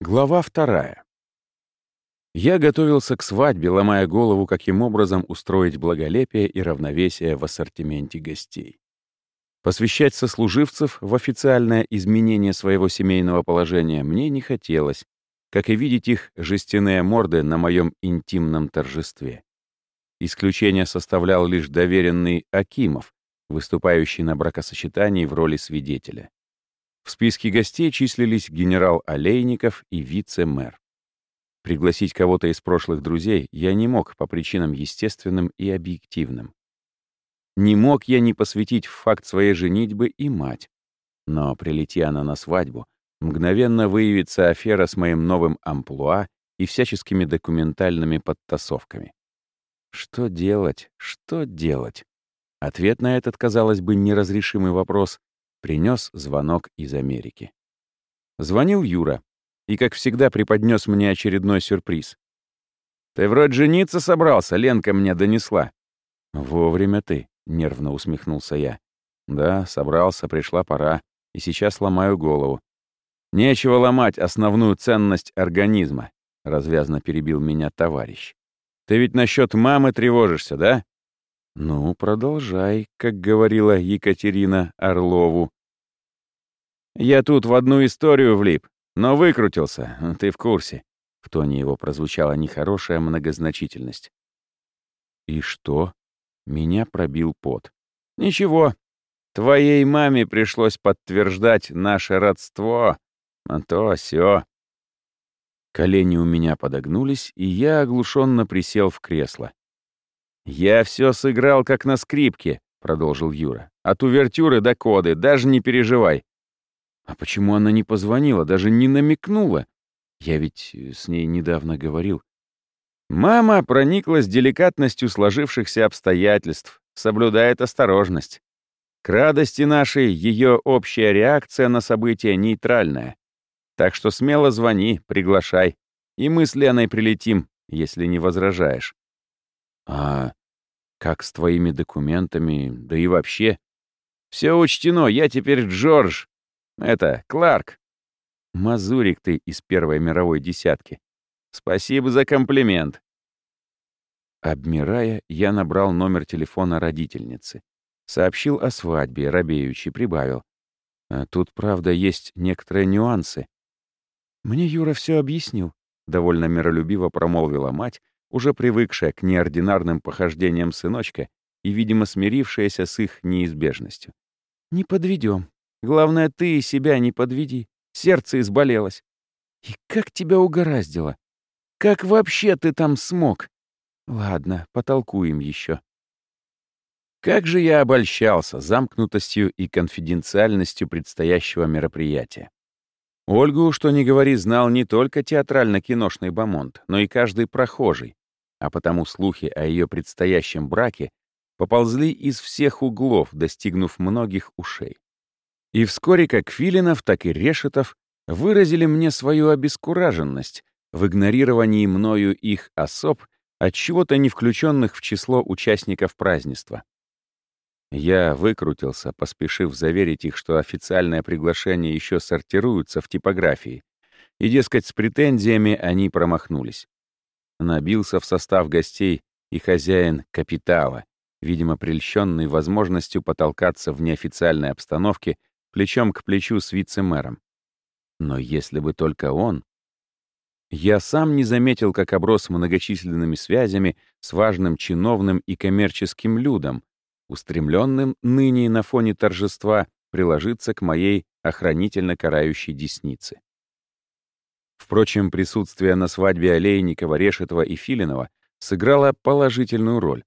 Глава вторая. Я готовился к свадьбе, ломая голову, каким образом устроить благолепие и равновесие в ассортименте гостей. Посвящать сослуживцев в официальное изменение своего семейного положения мне не хотелось, как и видеть их жестяные морды на моем интимном торжестве. Исключение составлял лишь доверенный Акимов, выступающий на бракосочетании в роли свидетеля. В списке гостей числились генерал Олейников и вице-мэр. Пригласить кого-то из прошлых друзей я не мог по причинам естественным и объективным. Не мог я не посвятить в факт своей женитьбы и мать. Но, прилети она на свадьбу, мгновенно выявится афера с моим новым амплуа и всяческими документальными подтасовками. Что делать? Что делать? Ответ на этот, казалось бы, неразрешимый вопрос принес звонок из Америки. Звонил Юра и, как всегда, преподнес мне очередной сюрприз. «Ты вроде жениться собрался, Ленка мне донесла». «Вовремя ты», — нервно усмехнулся я. «Да, собрался, пришла пора, и сейчас ломаю голову». «Нечего ломать основную ценность организма», — развязно перебил меня товарищ. «Ты ведь насчет мамы тревожишься, да?» «Ну, продолжай», как говорила Екатерина Орлову. «Я тут в одну историю влип, но выкрутился, ты в курсе». В тоне его прозвучала нехорошая многозначительность. «И что?» Меня пробил пот. «Ничего. Твоей маме пришлось подтверждать наше родство. А то все. Колени у меня подогнулись, и я оглушенно присел в кресло. «Я все сыграл как на скрипке», — продолжил Юра. «От увертюры до коды, даже не переживай». «А почему она не позвонила, даже не намекнула? Я ведь э, с ней недавно говорил». Мама прониклась деликатностью сложившихся обстоятельств, соблюдает осторожность. К радости нашей ее общая реакция на события нейтральная. Так что смело звони, приглашай, и мы с Леной прилетим, если не возражаешь. А как с твоими документами, да и вообще? Все учтено, я теперь Джордж. Это, Кларк. Мазурик ты из Первой мировой десятки. Спасибо за комплимент. Обмирая, я набрал номер телефона родительницы. Сообщил о свадьбе, робеючи, прибавил. А тут, правда, есть некоторые нюансы. Мне Юра все объяснил, довольно миролюбиво промолвила мать, уже привыкшая к неординарным похождениям сыночка и, видимо, смирившаяся с их неизбежностью. «Не подведем. Главное, ты себя не подведи. Сердце изболелось. И как тебя угораздило? Как вообще ты там смог? Ладно, потолкуем еще. Как же я обольщался замкнутостью и конфиденциальностью предстоящего мероприятия. Ольгу, что не говори, знал не только театрально-киношный бомонд, но и каждый прохожий, а потому слухи о ее предстоящем браке поползли из всех углов, достигнув многих ушей. И вскоре как Филинов, так и Решетов выразили мне свою обескураженность в игнорировании мною их особ от чего-то не включенных в число участников празднества. Я выкрутился, поспешив заверить их, что официальное приглашение еще сортируется в типографии, и, дескать, с претензиями они промахнулись. Набился в состав гостей и хозяин капитала, видимо, прельщенный возможностью потолкаться в неофициальной обстановке плечом к плечу с вице-мэром. Но если бы только он... Я сам не заметил, как оброс многочисленными связями с важным чиновным и коммерческим людом, устремленным ныне на фоне торжества приложиться к моей охранительно карающей деснице. Впрочем, присутствие на свадьбе Олейникова, Решетова и Филинова сыграло положительную роль.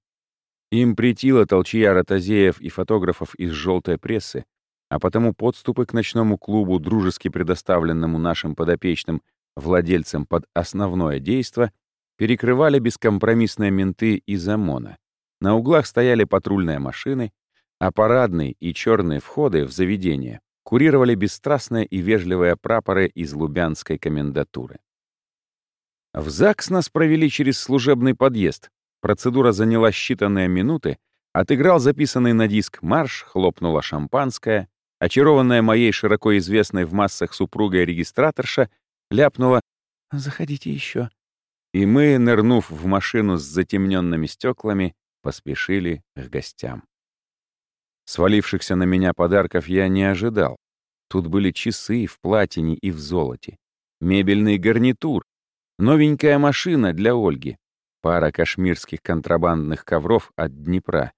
Им претила толчья ротозеев и фотографов из желтой прессы, а потому подступы к ночному клубу, дружески предоставленному нашим подопечным владельцам под основное действо, перекрывали бескомпромиссные менты из ОМОНа. На углах стояли патрульные машины, а парадные и черные входы в заведение курировали бесстрастные и вежливые прапоры из Лубянской комендатуры. В ЗАГС нас провели через служебный подъезд. Процедура заняла считанные минуты, отыграл записанный на диск марш, хлопнула шампанское, очарованная моей широко известной в массах супругой регистраторша ляпнула «Заходите еще». И мы, нырнув в машину с затемненными стеклами, поспешили к гостям. Свалившихся на меня подарков я не ожидал. Тут были часы в платине и в золоте, мебельный гарнитур, новенькая машина для Ольги, пара кашмирских контрабандных ковров от Днепра,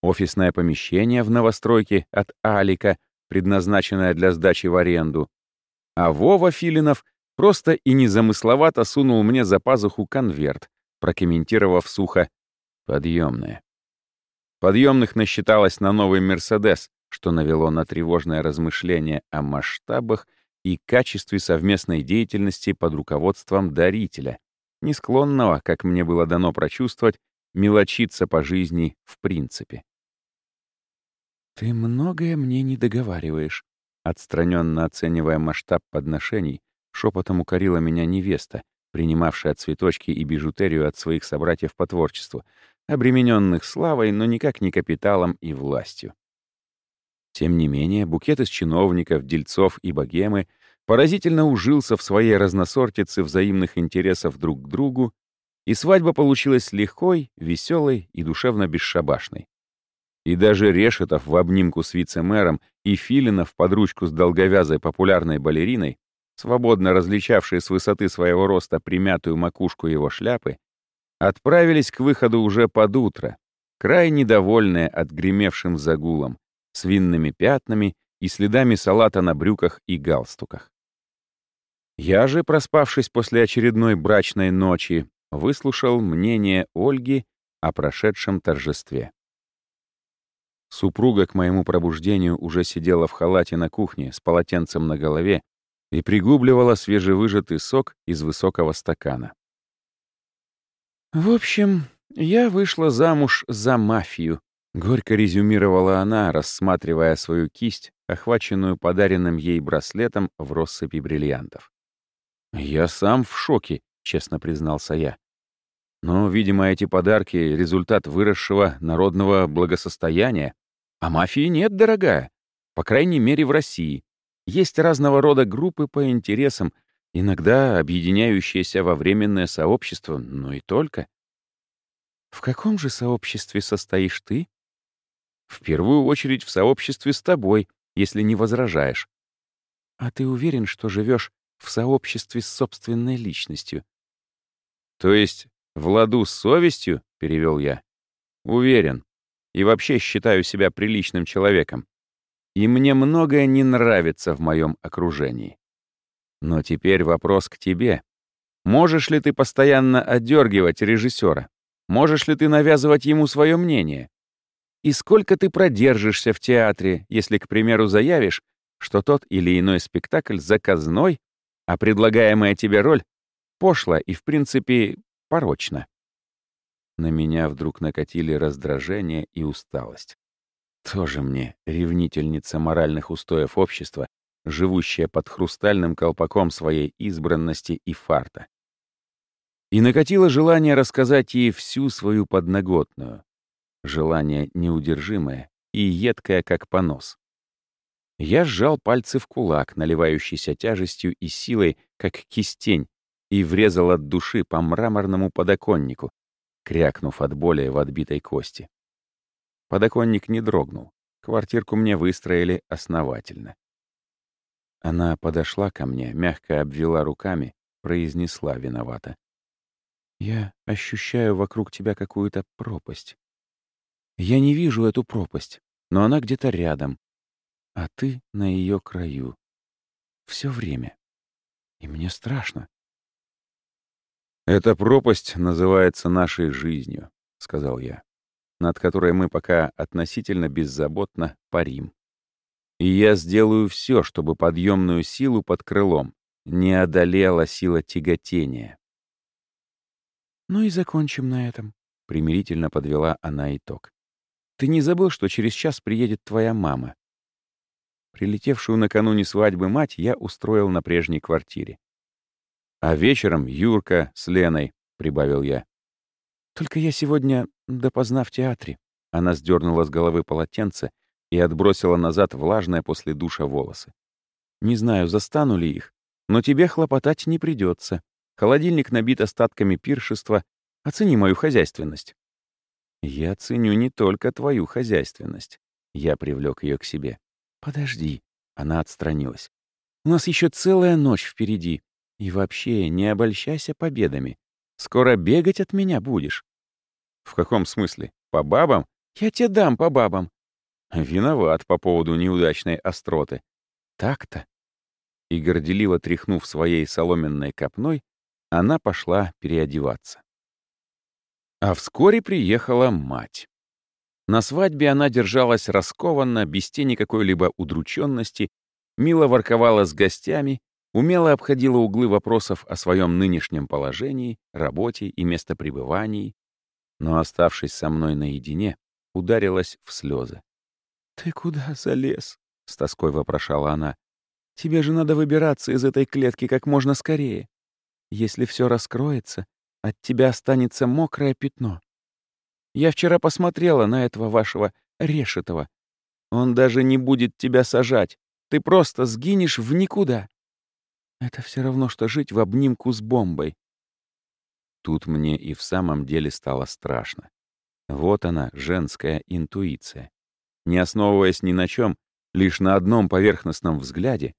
офисное помещение в новостройке от Алика, предназначенное для сдачи в аренду. А Вова Филинов просто и незамысловато сунул мне за пазуху конверт, прокомментировав сухо «подъемное». Подъемных насчиталось на новый «Мерседес», что навело на тревожное размышление о масштабах и качестве совместной деятельности под руководством дарителя, не склонного, как мне было дано прочувствовать, мелочиться по жизни в принципе. «Ты многое мне не договариваешь», отстраненно оценивая масштаб подношений, шепотом укорила меня невеста, принимавшая цветочки и бижутерию от своих собратьев по творчеству, обремененных славой, но никак не капиталом и властью. Тем не менее, букет из чиновников, дельцов и богемы поразительно ужился в своей разносортице взаимных интересов друг к другу, и свадьба получилась легкой, веселой и душевно бесшабашной. И даже Решетов в обнимку с вице-мэром и Филинов под ручку с долговязой популярной балериной, свободно различавшие с высоты своего роста примятую макушку его шляпы, отправились к выходу уже под утро, крайне довольные отгремевшим загулом, с винными пятнами и следами салата на брюках и галстуках. Я же, проспавшись после очередной брачной ночи, выслушал мнение Ольги о прошедшем торжестве. Супруга к моему пробуждению уже сидела в халате на кухне с полотенцем на голове и пригубливала свежевыжатый сок из высокого стакана. «В общем, я вышла замуж за мафию», — горько резюмировала она, рассматривая свою кисть, охваченную подаренным ей браслетом в россыпи бриллиантов. «Я сам в шоке», — честно признался я. Но, видимо, эти подарки — результат выросшего народного благосостояния. А мафии нет, дорогая. По крайней мере, в России. Есть разного рода группы по интересам, иногда объединяющиеся во временное сообщество, но и только. В каком же сообществе состоишь ты? В первую очередь в сообществе с тобой, если не возражаешь. А ты уверен, что живешь в сообществе с собственной личностью? То есть «В ладу с совестью?» — перевел я. «Уверен. И вообще считаю себя приличным человеком. И мне многое не нравится в моем окружении. Но теперь вопрос к тебе. Можешь ли ты постоянно отдергивать режиссера? Можешь ли ты навязывать ему свое мнение? И сколько ты продержишься в театре, если, к примеру, заявишь, что тот или иной спектакль заказной, а предлагаемая тебе роль пошла и, в принципе, порочно. На меня вдруг накатили раздражение и усталость. Тоже мне ревнительница моральных устоев общества, живущая под хрустальным колпаком своей избранности и фарта. И накатило желание рассказать ей всю свою подноготную. Желание неудержимое и едкое, как понос. Я сжал пальцы в кулак, наливающийся тяжестью и силой, как кистень, и врезал от души по мраморному подоконнику, крякнув от боли в отбитой кости. Подоконник не дрогнул. Квартирку мне выстроили основательно. Она подошла ко мне, мягко обвела руками, произнесла виновато. «Я ощущаю вокруг тебя какую-то пропасть. Я не вижу эту пропасть, но она где-то рядом, а ты на ее краю. Все время. И мне страшно. «Эта пропасть называется нашей жизнью», — сказал я, «над которой мы пока относительно беззаботно парим. И я сделаю все, чтобы подъемную силу под крылом не одолела сила тяготения». «Ну и закончим на этом», — примирительно подвела она итог. «Ты не забыл, что через час приедет твоя мама?» Прилетевшую накануне свадьбы мать я устроил на прежней квартире. А вечером Юрка с Леной, — прибавил я. Только я сегодня допоздна в театре. Она сдернула с головы полотенце и отбросила назад влажное после душа волосы. Не знаю, застану ли их. Но тебе хлопотать не придется. Холодильник набит остатками пиршества. Оцени мою хозяйственность». «Я ценю не только твою хозяйственность». Я привлек ее к себе. «Подожди». Она отстранилась. «У нас еще целая ночь впереди. И вообще, не обольщайся победами. Скоро бегать от меня будешь». «В каком смысле? По бабам? Я тебе дам по бабам». «Виноват по поводу неудачной остроты. Так-то». И горделиво тряхнув своей соломенной копной, она пошла переодеваться. А вскоре приехала мать. На свадьбе она держалась раскованно, без тени какой-либо удрученности, мило ворковала с гостями, умело обходила углы вопросов о своем нынешнем положении, работе и местопребывании, но, оставшись со мной наедине, ударилась в слезы. «Ты куда залез?» — с тоской вопрошала она. «Тебе же надо выбираться из этой клетки как можно скорее. Если все раскроется, от тебя останется мокрое пятно. Я вчера посмотрела на этого вашего Решетова. Он даже не будет тебя сажать. Ты просто сгинешь в никуда. Это все равно, что жить в обнимку с бомбой. Тут мне и в самом деле стало страшно. Вот она, женская интуиция. Не основываясь ни на чем, лишь на одном поверхностном взгляде,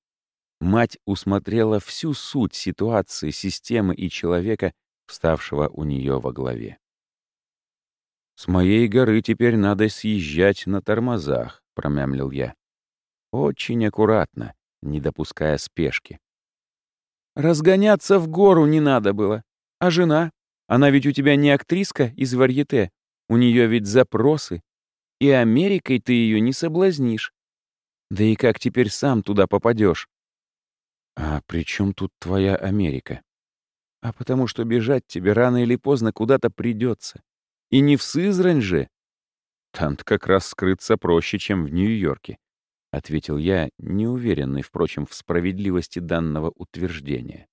мать усмотрела всю суть ситуации, системы и человека, вставшего у нее во главе. «С моей горы теперь надо съезжать на тормозах», — промямлил я. «Очень аккуратно, не допуская спешки». «Разгоняться в гору не надо было. А жена? Она ведь у тебя не актриска из варьете. У нее ведь запросы. И Америкой ты ее не соблазнишь. Да и как теперь сам туда попадешь? «А при чем тут твоя Америка?» А потому что бежать тебе рано или поздно куда-то придется. И не в Сызрань же. Там-то как раз скрыться проще, чем в Нью-Йорке, — ответил я, неуверенный, впрочем, в справедливости данного утверждения.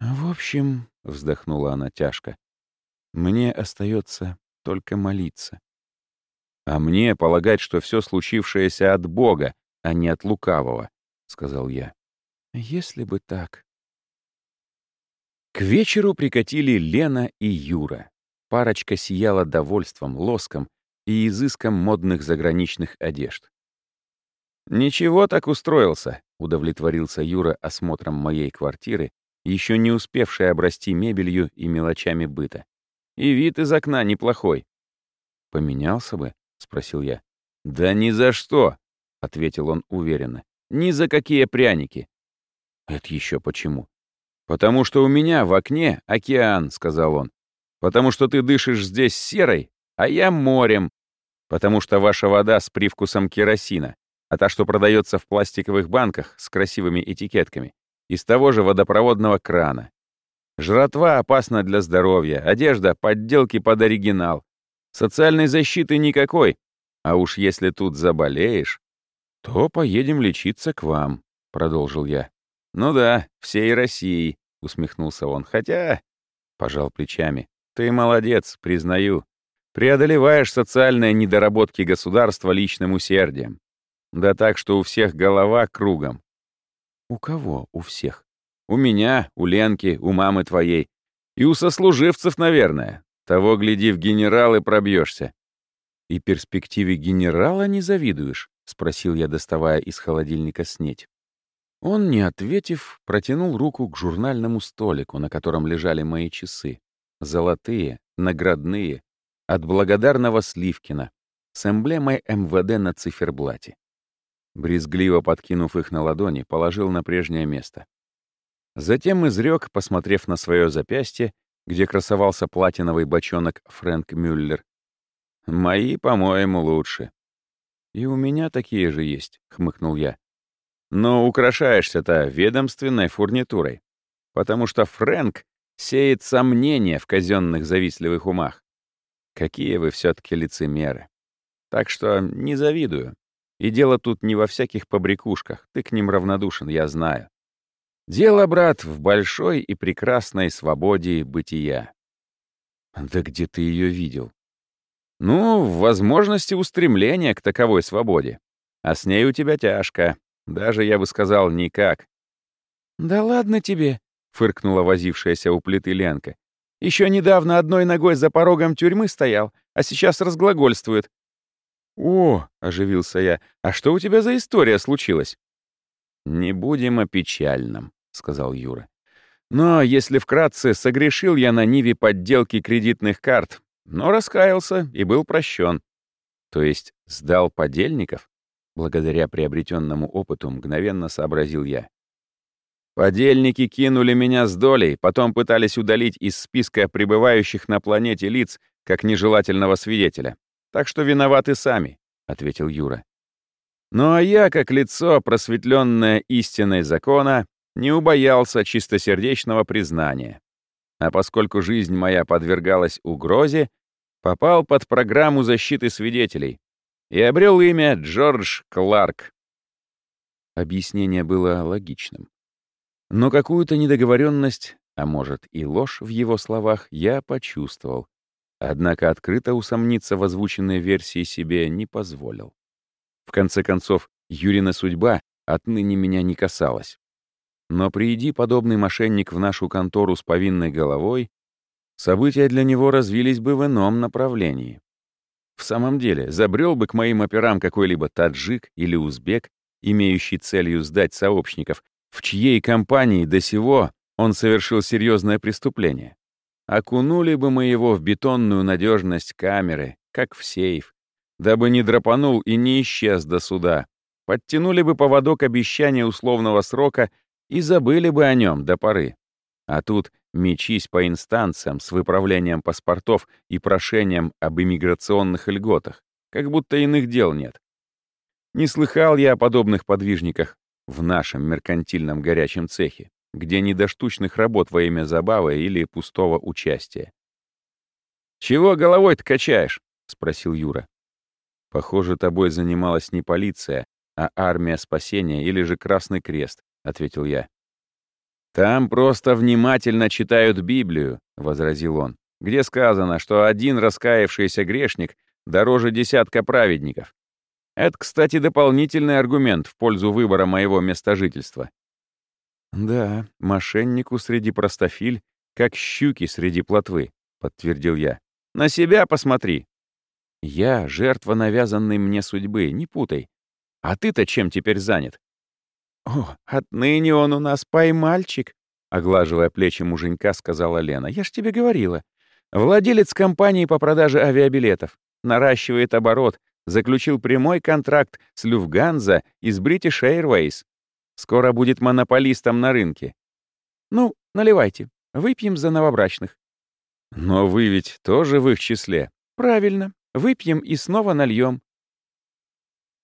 «В общем», — вздохнула она тяжко, — «мне остается только молиться». «А мне полагать, что все случившееся от Бога, а не от лукавого», — сказал я. «Если бы так», к вечеру прикатили Лена и Юра. Парочка сияла довольством, лоском и изыском модных заграничных одежд. «Ничего так устроился», — удовлетворился Юра осмотром моей квартиры, еще не успевшей обрасти мебелью и мелочами быта. «И вид из окна неплохой». «Поменялся бы?» — спросил я. «Да ни за что», — ответил он уверенно. «Ни за какие пряники». «Это еще почему?» «Потому что у меня в окне океан», — сказал он. «Потому что ты дышишь здесь серой, а я морем. Потому что ваша вода с привкусом керосина, а та, что продается в пластиковых банках с красивыми этикетками, из того же водопроводного крана. Жратва опасна для здоровья, одежда — подделки под оригинал. Социальной защиты никакой. А уж если тут заболеешь, то поедем лечиться к вам», — продолжил я. «Ну да, всей России», — усмехнулся он. «Хотя...» — пожал плечами. «Ты молодец, признаю. Преодолеваешь социальные недоработки государства личным усердием. Да так, что у всех голова кругом». «У кого у всех?» «У меня, у Ленки, у мамы твоей. И у сослуживцев, наверное. Того, гляди, в генералы пробьешься. «И перспективе генерала не завидуешь?» — спросил я, доставая из холодильника снеть. Он, не ответив, протянул руку к журнальному столику, на котором лежали мои часы. Золотые, наградные, от благодарного Сливкина, с эмблемой МВД на циферблате. Брезгливо подкинув их на ладони, положил на прежнее место. Затем изрек, посмотрев на свое запястье, где красовался платиновый бочонок Фрэнк Мюллер. «Мои, по-моему, лучше». «И у меня такие же есть», — хмыкнул я. Но украшаешься-то ведомственной фурнитурой, потому что Фрэнк сеет сомнения в казенных завистливых умах. Какие вы все-таки лицемеры. Так что не завидую. И дело тут не во всяких побрякушках, ты к ним равнодушен, я знаю. Дело, брат, в большой и прекрасной свободе бытия. Да где ты ее видел? Ну, в возможности устремления к таковой свободе. А с ней у тебя тяжко. Даже, я бы сказал, никак. «Да ладно тебе», — фыркнула возившаяся у плиты Ленка. Еще недавно одной ногой за порогом тюрьмы стоял, а сейчас разглагольствует. «О!» — оживился я. «А что у тебя за история случилась?» «Не будем о печальном», — сказал Юра. «Но, если вкратце, согрешил я на Ниве подделки кредитных карт, но раскаялся и был прощен. То есть сдал подельников? Благодаря приобретенному опыту мгновенно сообразил я. Подельники кинули меня с долей, потом пытались удалить из списка пребывающих на планете лиц как нежелательного свидетеля. Так что виноваты сами, — ответил Юра. Ну а я, как лицо, просветленное истиной закона, не убоялся чистосердечного признания. А поскольку жизнь моя подвергалась угрозе, попал под программу защиты свидетелей и обрел имя Джордж Кларк. Объяснение было логичным. Но какую-то недоговоренность, а может и ложь в его словах, я почувствовал. Однако открыто усомниться в озвученной версии себе не позволил. В конце концов, Юрина судьба отныне меня не касалась. Но приди подобный мошенник в нашу контору с повинной головой, события для него развились бы в ином направлении. В самом деле, забрел бы к моим операм какой-либо таджик или узбек, имеющий целью сдать сообщников, в чьей компании до сего он совершил серьезное преступление. Окунули бы мы его в бетонную надежность камеры, как в сейф, дабы не драпанул и не исчез до суда. Подтянули бы поводок обещания условного срока и забыли бы о нем до поры. А тут мечись по инстанциям с выправлением паспортов и прошением об иммиграционных льготах, как будто иных дел нет. Не слыхал я о подобных подвижниках в нашем меркантильном горячем цехе, где не до штучных работ во имя забавы или пустого участия. «Чего головой-то качаешь?» — спросил Юра. «Похоже, тобой занималась не полиция, а армия спасения или же Красный Крест», — ответил я. «Там просто внимательно читают Библию», — возразил он, «где сказано, что один раскаявшийся грешник дороже десятка праведников. Это, кстати, дополнительный аргумент в пользу выбора моего места жительства. «Да, мошеннику среди простофиль, как щуки среди плотвы», — подтвердил я. «На себя посмотри». «Я — жертва навязанной мне судьбы, не путай. А ты-то чем теперь занят?» «О, отныне он у нас поймальчик», — оглаживая плечи муженька, сказала Лена. «Я ж тебе говорила. Владелец компании по продаже авиабилетов. Наращивает оборот, заключил прямой контракт с Люфганза из British Airways. Скоро будет монополистом на рынке. Ну, наливайте, выпьем за новобрачных. Но вы ведь тоже в их числе. Правильно, выпьем и снова нальем.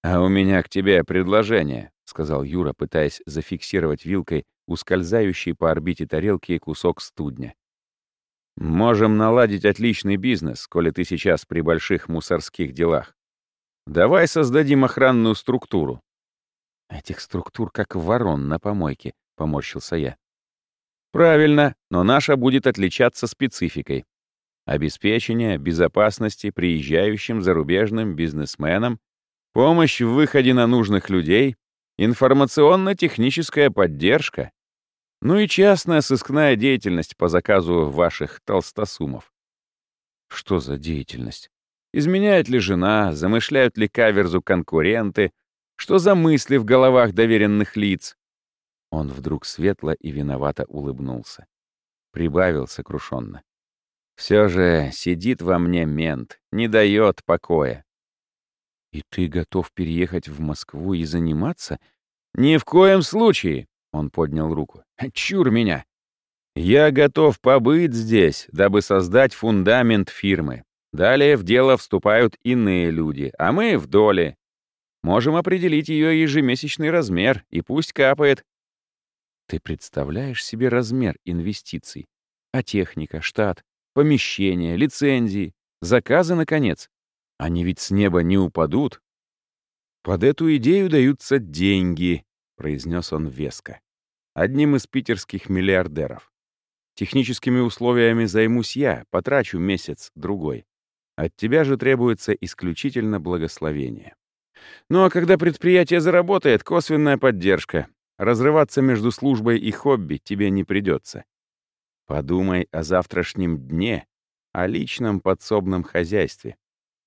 А у меня к тебе предложение, сказал Юра, пытаясь зафиксировать вилкой ускользающий по орбите тарелки кусок студня. Можем наладить отличный бизнес, коли ты сейчас при больших мусорских делах. Давай создадим охранную структуру. Этих структур как ворон на помойке, поморщился я. Правильно, но наша будет отличаться спецификой. Обеспечение безопасности приезжающим зарубежным бизнесменам, помощь в выходе на нужных людей, информационно-техническая поддержка, ну и частная сыскная деятельность по заказу ваших толстосумов. Что за деятельность? Изменяет ли жена, замышляют ли каверзу конкуренты, что за мысли в головах доверенных лиц? Он вдруг светло и виновато улыбнулся. Прибавил сокрушенно. Все же сидит во мне мент, не дает покоя. И ты готов переехать в Москву и заниматься? Ни в коем случае, он поднял руку. Чур меня. Я готов побыть здесь, дабы создать фундамент фирмы. Далее в дело вступают иные люди, а мы в доле. Можем определить ее ежемесячный размер, и пусть капает. Ты представляешь себе размер инвестиций? А техника, штат, помещение, лицензии, заказы, наконец? Они ведь с неба не упадут. Под эту идею даются деньги, произнес он веско. Одним из питерских миллиардеров. Техническими условиями займусь я, потрачу месяц-другой. От тебя же требуется исключительно благословение. Ну а когда предприятие заработает, косвенная поддержка. разрываться между службой и хобби тебе не придется. Подумай о завтрашнем дне, о личном подсобном хозяйстве.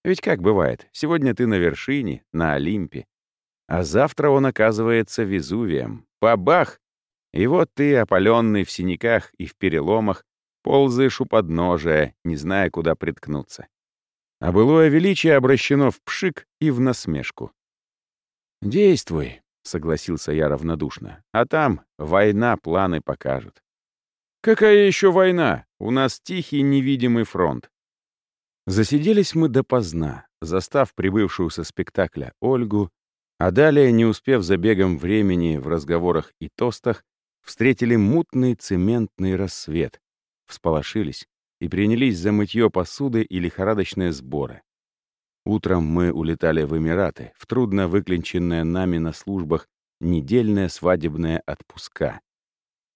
Ведь как бывает, сегодня ты на вершине, на Олимпе, а завтра он оказывается Везувием. Бабах! И вот ты, опаленный в синяках и в переломах, ползаешь у подножия, не зная, куда приткнуться. А былое величие обращено в пшик и в насмешку. «Действуй», — согласился я равнодушно. «А там война планы покажет». «Какая еще война? У нас тихий невидимый фронт». Засиделись мы допоздна, застав прибывшую со спектакля Ольгу, а далее, не успев за бегом времени в разговорах и тостах, встретили мутный цементный рассвет, всполошились и принялись за мытье посуды и лихорадочные сборы. Утром мы улетали в Эмираты, в трудно выклинченное нами на службах недельное свадебное отпуска.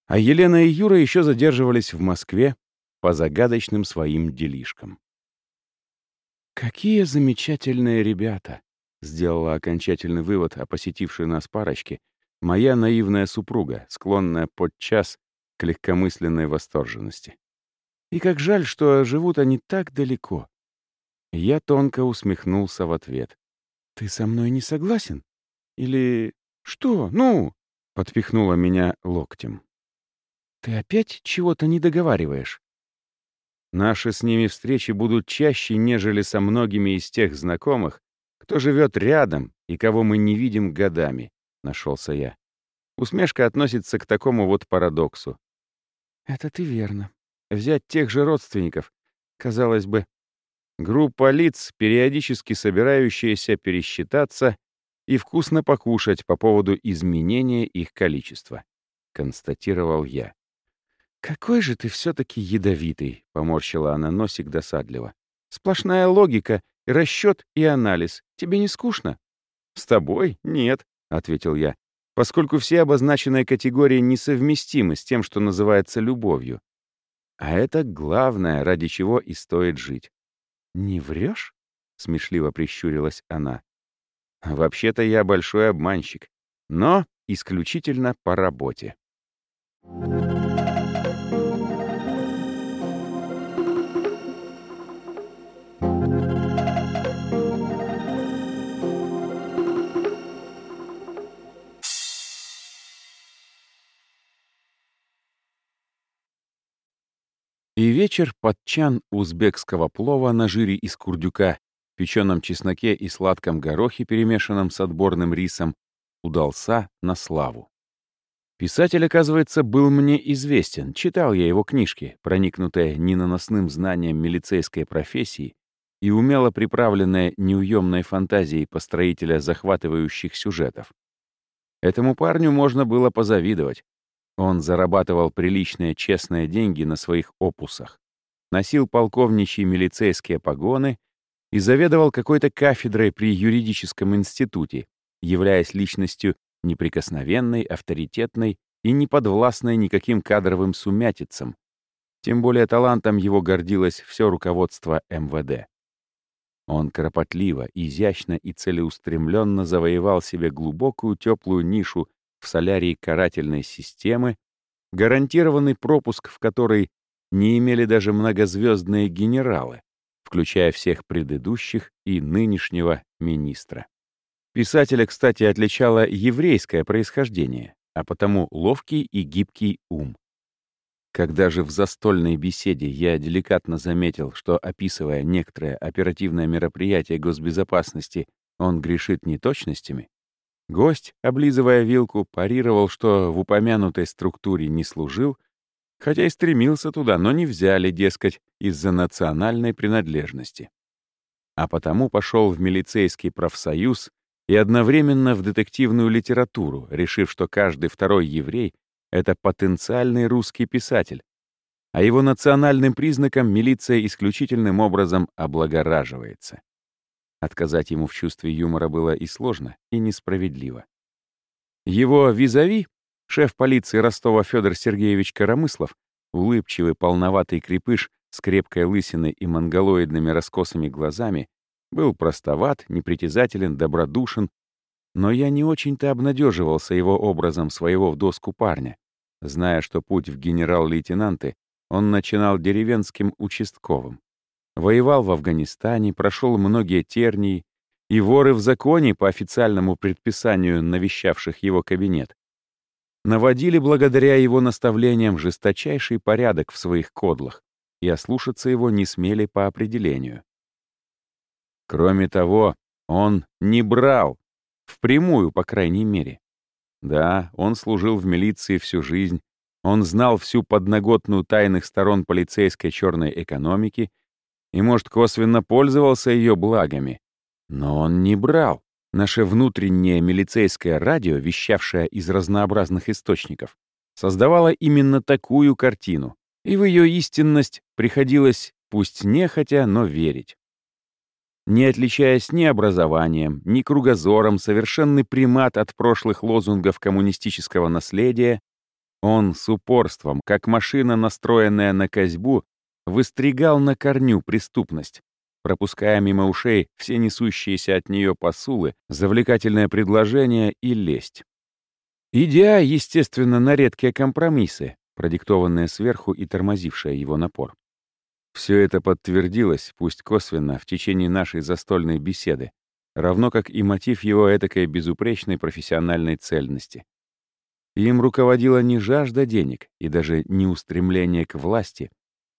А Елена и Юра еще задерживались в Москве по загадочным своим делишкам. «Какие замечательные ребята!» — сделала окончательный вывод о посетившей нас парочке моя наивная супруга, склонная подчас к легкомысленной восторженности. И как жаль, что живут они так далеко. Я тонко усмехнулся в ответ. «Ты со мной не согласен? Или что? Ну?» — подпихнула меня локтем. «Ты опять чего-то не договариваешь?» Наши с ними встречи будут чаще, нежели со многими из тех знакомых, кто живет рядом и кого мы не видим годами, — нашелся я. Усмешка относится к такому вот парадоксу. «Это ты верно. Взять тех же родственников. Казалось бы, группа лиц, периодически собирающаяся пересчитаться и вкусно покушать по поводу изменения их количества», — констатировал я. «Какой же ты все-таки ядовитый», — поморщила она носик досадливо. «Сплошная логика, расчет и анализ. Тебе не скучно?» «С тобой? Нет», — ответил я, поскольку все обозначенные категории несовместимы с тем, что называется любовью. А это главное, ради чего и стоит жить. «Не врешь?» — смешливо прищурилась она. «Вообще-то я большой обманщик, но исключительно по работе». И вечер под чан узбекского плова на жире из курдюка, печеном чесноке и сладком горохе, перемешанном с отборным рисом, удался на славу. Писатель, оказывается, был мне известен, читал я его книжки, проникнутые ненаносным знанием милицейской профессии и умело приправленные неуемной фантазией построителя захватывающих сюжетов. Этому парню можно было позавидовать. Он зарабатывал приличные честные деньги на своих опусах, носил полковничьи милицейские погоны и заведовал какой-то кафедрой при юридическом институте, являясь личностью неприкосновенной, авторитетной и неподвластной никаким кадровым сумятицам. Тем более талантом его гордилось все руководство МВД. Он кропотливо, изящно и целеустремленно завоевал себе глубокую теплую нишу в солярии карательной системы, гарантированный пропуск в который не имели даже многозвездные генералы, включая всех предыдущих и нынешнего министра. Писателя, кстати, отличало еврейское происхождение, а потому ловкий и гибкий ум. Когда же в застольной беседе я деликатно заметил, что, описывая некоторое оперативное мероприятие госбезопасности, он грешит неточностями, Гость, облизывая вилку, парировал, что в упомянутой структуре не служил, хотя и стремился туда, но не взяли, дескать, из-за национальной принадлежности. А потому пошел в милицейский профсоюз и одновременно в детективную литературу, решив, что каждый второй еврей — это потенциальный русский писатель, а его национальным признаком милиция исключительным образом облагораживается. Отказать ему в чувстве юмора было и сложно, и несправедливо. Его визави, шеф полиции Ростова Федор Сергеевич Коромыслов, улыбчивый полноватый крепыш с крепкой лысиной и монголоидными раскосыми глазами, был простоват, непритязателен, добродушен, Но я не очень-то обнадеживался его образом своего в доску парня, зная, что путь в генерал-лейтенанты он начинал деревенским участковым. Воевал в Афганистане, прошел многие тернии, и воры в законе по официальному предписанию навещавших его кабинет наводили благодаря его наставлениям жесточайший порядок в своих кодлах и ослушаться его не смели по определению. Кроме того, он не брал, впрямую, по крайней мере. Да, он служил в милиции всю жизнь, он знал всю подноготную тайных сторон полицейской черной экономики и, может, косвенно пользовался ее благами. Но он не брал. Наше внутреннее милицейское радио, вещавшее из разнообразных источников, создавало именно такую картину, и в ее истинность приходилось, пусть нехотя, но верить. Не отличаясь ни образованием, ни кругозором, совершенный примат от прошлых лозунгов коммунистического наследия, он с упорством, как машина, настроенная на козьбу, выстригал на корню преступность, пропуская мимо ушей все несущиеся от нее посулы, завлекательное предложение и лесть. Идя, естественно, на редкие компромиссы, продиктованные сверху и тормозившие его напор. Все это подтвердилось, пусть косвенно, в течение нашей застольной беседы, равно как и мотив его этакой безупречной профессиональной цельности. Им руководила не жажда денег и даже не устремление к власти,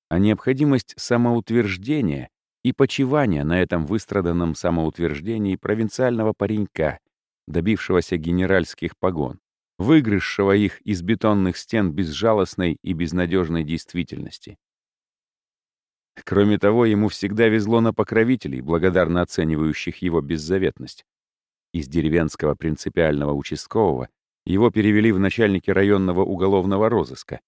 а необходимость самоутверждения и почивания на этом выстраданном самоутверждении провинциального паренька, добившегося генеральских погон, выгрызшего их из бетонных стен безжалостной и безнадежной действительности. Кроме того, ему всегда везло на покровителей, благодарно оценивающих его беззаветность. Из деревенского принципиального участкового его перевели в начальники районного уголовного розыска.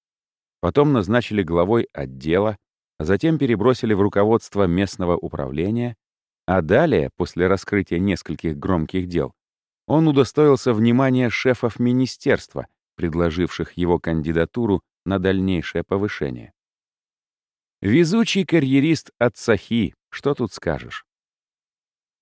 Потом назначили главой отдела, а затем перебросили в руководство местного управления, а далее, после раскрытия нескольких громких дел, он удостоился внимания шефов министерства, предложивших его кандидатуру на дальнейшее повышение. Везучий карьерист от Сахи, что тут скажешь?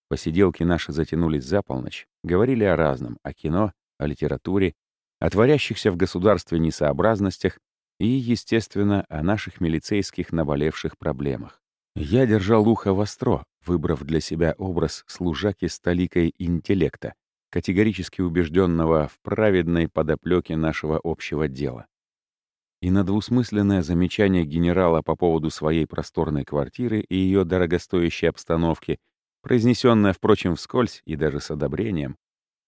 Посиделки наши затянулись за полночь, говорили о разном, о кино, о литературе, о творящихся в государстве несообразностях и, естественно, о наших милицейских наболевших проблемах. Я держал ухо востро, выбрав для себя образ служаки с толикой интеллекта, категорически убежденного в праведной подоплеке нашего общего дела и на двусмысленное замечание генерала по поводу своей просторной квартиры и ее дорогостоящей обстановки, произнесенное, впрочем, вскользь и даже с одобрением,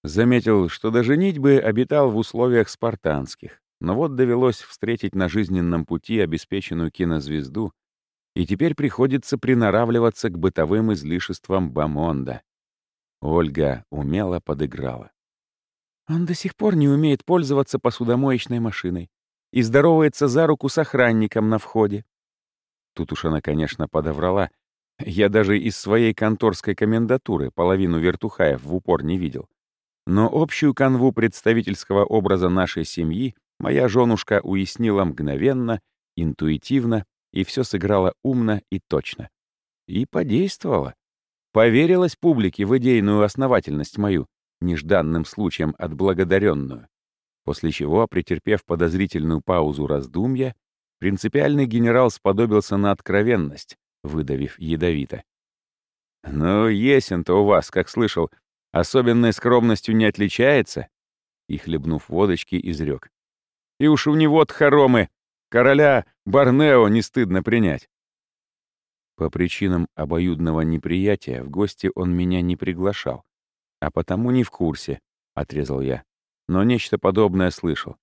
заметил, что даже бы обитал в условиях спартанских, но вот довелось встретить на жизненном пути обеспеченную кинозвезду, и теперь приходится приноравливаться к бытовым излишествам Бамонда. Ольга умело подыграла. «Он до сих пор не умеет пользоваться посудомоечной машиной и здоровается за руку с охранником на входе. Тут уж она, конечно, подоврала. Я даже из своей конторской комендатуры половину вертухаев в упор не видел. Но общую канву представительского образа нашей семьи моя женушка уяснила мгновенно, интуитивно, и все сыграла умно и точно. И подействовала. Поверилась публике в идейную основательность мою, нежданным случаем отблагодаренную. После чего, претерпев подозрительную паузу раздумья, принципиальный генерал сподобился на откровенность, выдавив ядовито. «Ну, есен-то у вас, как слышал, особенной скромностью не отличается?» И, хлебнув водочки, изрек. «И уж у него-то хоромы! Короля Барнео не стыдно принять!» По причинам обоюдного неприятия в гости он меня не приглашал, а потому не в курсе, — отрезал я но нечто подобное слышал.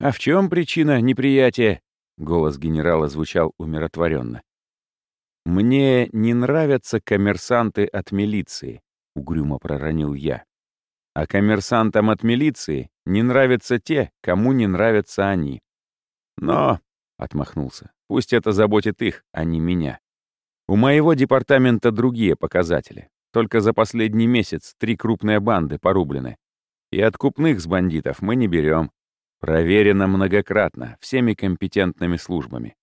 «А в чем причина неприятия?» — голос генерала звучал умиротворенно. «Мне не нравятся коммерсанты от милиции», — угрюмо проронил я. «А коммерсантам от милиции не нравятся те, кому не нравятся они. Но, — отмахнулся, — пусть это заботит их, а не меня. У моего департамента другие показатели. Только за последний месяц три крупные банды порублены. И откупных с бандитов мы не берем. Проверено многократно, всеми компетентными службами.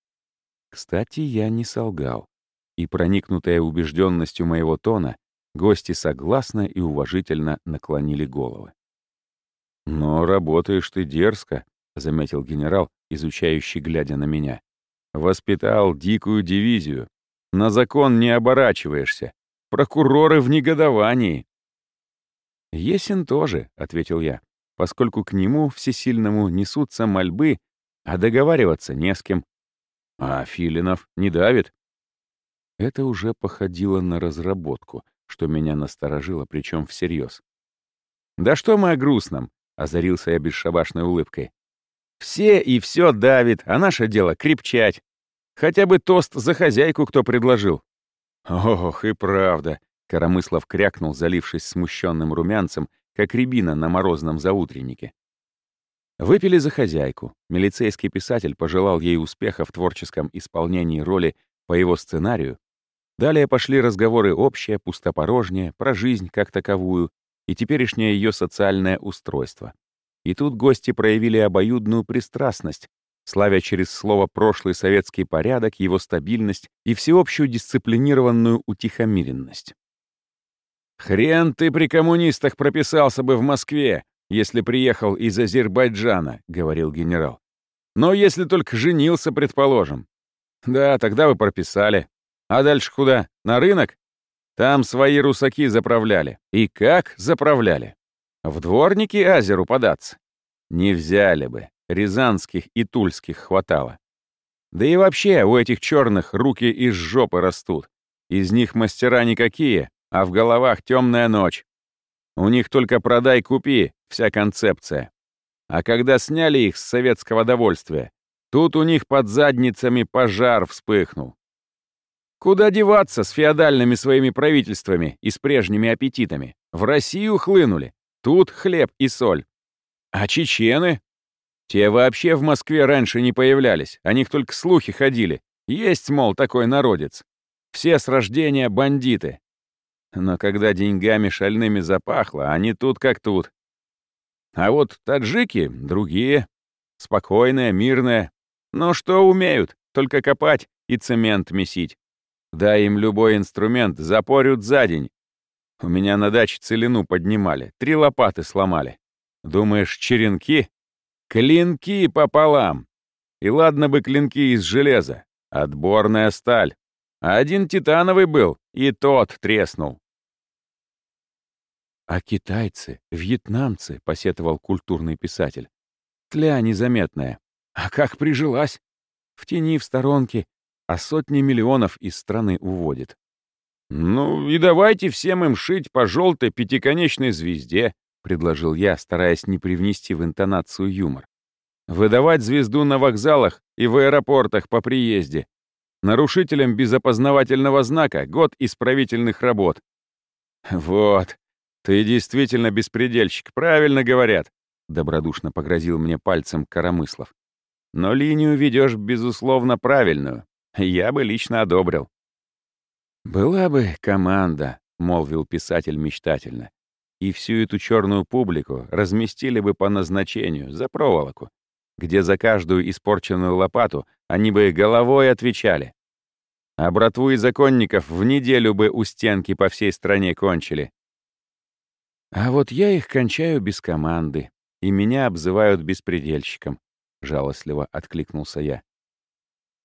Кстати, я не солгал. И проникнутая убежденностью моего тона, Гости согласно и уважительно наклонили головы. «Но работаешь ты дерзко», — заметил генерал, изучающий, глядя на меня. «Воспитал дикую дивизию. На закон не оборачиваешься. Прокуроры в негодовании». «Есен тоже», — ответил я, поскольку к нему, всесильному, несутся мольбы, а договариваться не с кем. «А Филинов не давит?» Это уже походило на разработку, что меня насторожило, причем всерьез. «Да что мы о грустном?» — озарился я бесшабашной улыбкой. «Все и все давит, а наше дело — крепчать. Хотя бы тост за хозяйку кто предложил». «Ох, и правда!» — Коромыслов крякнул, залившись смущенным румянцем, как рябина на морозном заутреннике. Выпили за хозяйку. Милицейский писатель пожелал ей успеха в творческом исполнении роли по его сценарию Далее пошли разговоры общие, пустопорожние, про жизнь как таковую и теперешнее ее социальное устройство. И тут гости проявили обоюдную пристрастность, славя через слово прошлый советский порядок, его стабильность и всеобщую дисциплинированную утихомиренность. «Хрен ты при коммунистах прописался бы в Москве, если приехал из Азербайджана», — говорил генерал. «Но если только женился, предположим». «Да, тогда вы прописали. А дальше куда? На рынок? Там свои русаки заправляли. И как заправляли? В дворники Азеру податься? Не взяли бы. Рязанских и тульских хватало. Да и вообще у этих черных руки из жопы растут. Из них мастера никакие, а в головах темная ночь. У них только продай-купи, вся концепция. А когда сняли их с советского довольствия, тут у них под задницами пожар вспыхнул. Куда деваться с феодальными своими правительствами и с прежними аппетитами? В Россию хлынули. Тут хлеб и соль. А чечены? Те вообще в Москве раньше не появлялись, о них только слухи ходили. Есть, мол, такой народец. Все с рождения бандиты. Но когда деньгами шальными запахло, они тут как тут. А вот таджики — другие. Спокойные, мирные. Но что умеют? Только копать и цемент месить. Дай им любой инструмент, запорют за день. У меня на даче целину поднимали, три лопаты сломали. Думаешь, черенки? Клинки пополам. И ладно бы клинки из железа, отборная сталь. А один титановый был, и тот треснул. «А китайцы, вьетнамцы», — посетовал культурный писатель. «Тля незаметная. А как прижилась? В тени, в сторонке, а сотни миллионов из страны уводит. «Ну и давайте всем им шить по желтой пятиконечной звезде», — предложил я, стараясь не привнести в интонацию юмор. «Выдавать звезду на вокзалах и в аэропортах по приезде. Нарушителям без опознавательного знака год исправительных работ». «Вот, ты действительно беспредельщик, правильно говорят», — добродушно погрозил мне пальцем Коромыслов. «Но линию ведешь, безусловно, правильную. Я бы лично одобрил. «Была бы команда», — молвил писатель мечтательно, «и всю эту черную публику разместили бы по назначению, за проволоку, где за каждую испорченную лопату они бы головой отвечали. А братву и законников в неделю бы у стенки по всей стране кончили. А вот я их кончаю без команды, и меня обзывают беспредельщиком», — жалостливо откликнулся я.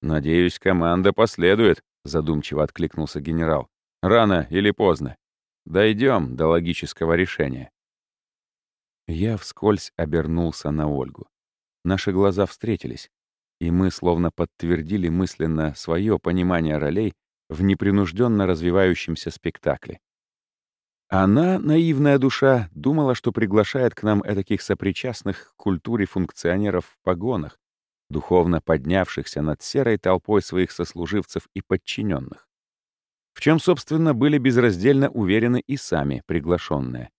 «Надеюсь, команда последует», — задумчиво откликнулся генерал. «Рано или поздно. Дойдем до логического решения». Я вскользь обернулся на Ольгу. Наши глаза встретились, и мы словно подтвердили мысленно свое понимание ролей в непринужденно развивающемся спектакле. Она, наивная душа, думала, что приглашает к нам этаких сопричастных к культуре функционеров в погонах, духовно поднявшихся над серой толпой своих сослуживцев и подчиненных, в чем, собственно, были безраздельно уверены и сами приглашенные.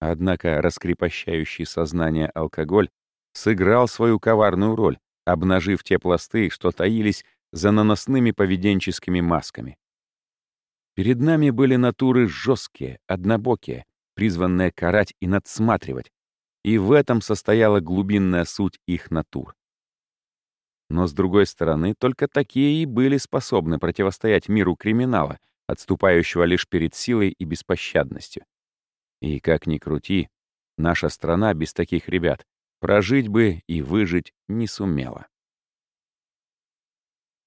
Однако раскрепощающий сознание алкоголь сыграл свою коварную роль, обнажив те пласты, что таились за наносными поведенческими масками. Перед нами были натуры жесткие, однобокие, призванные карать и надсматривать, и в этом состояла глубинная суть их натур. Но, с другой стороны, только такие и были способны противостоять миру криминала, отступающего лишь перед силой и беспощадностью. И как ни крути, наша страна без таких ребят прожить бы и выжить не сумела.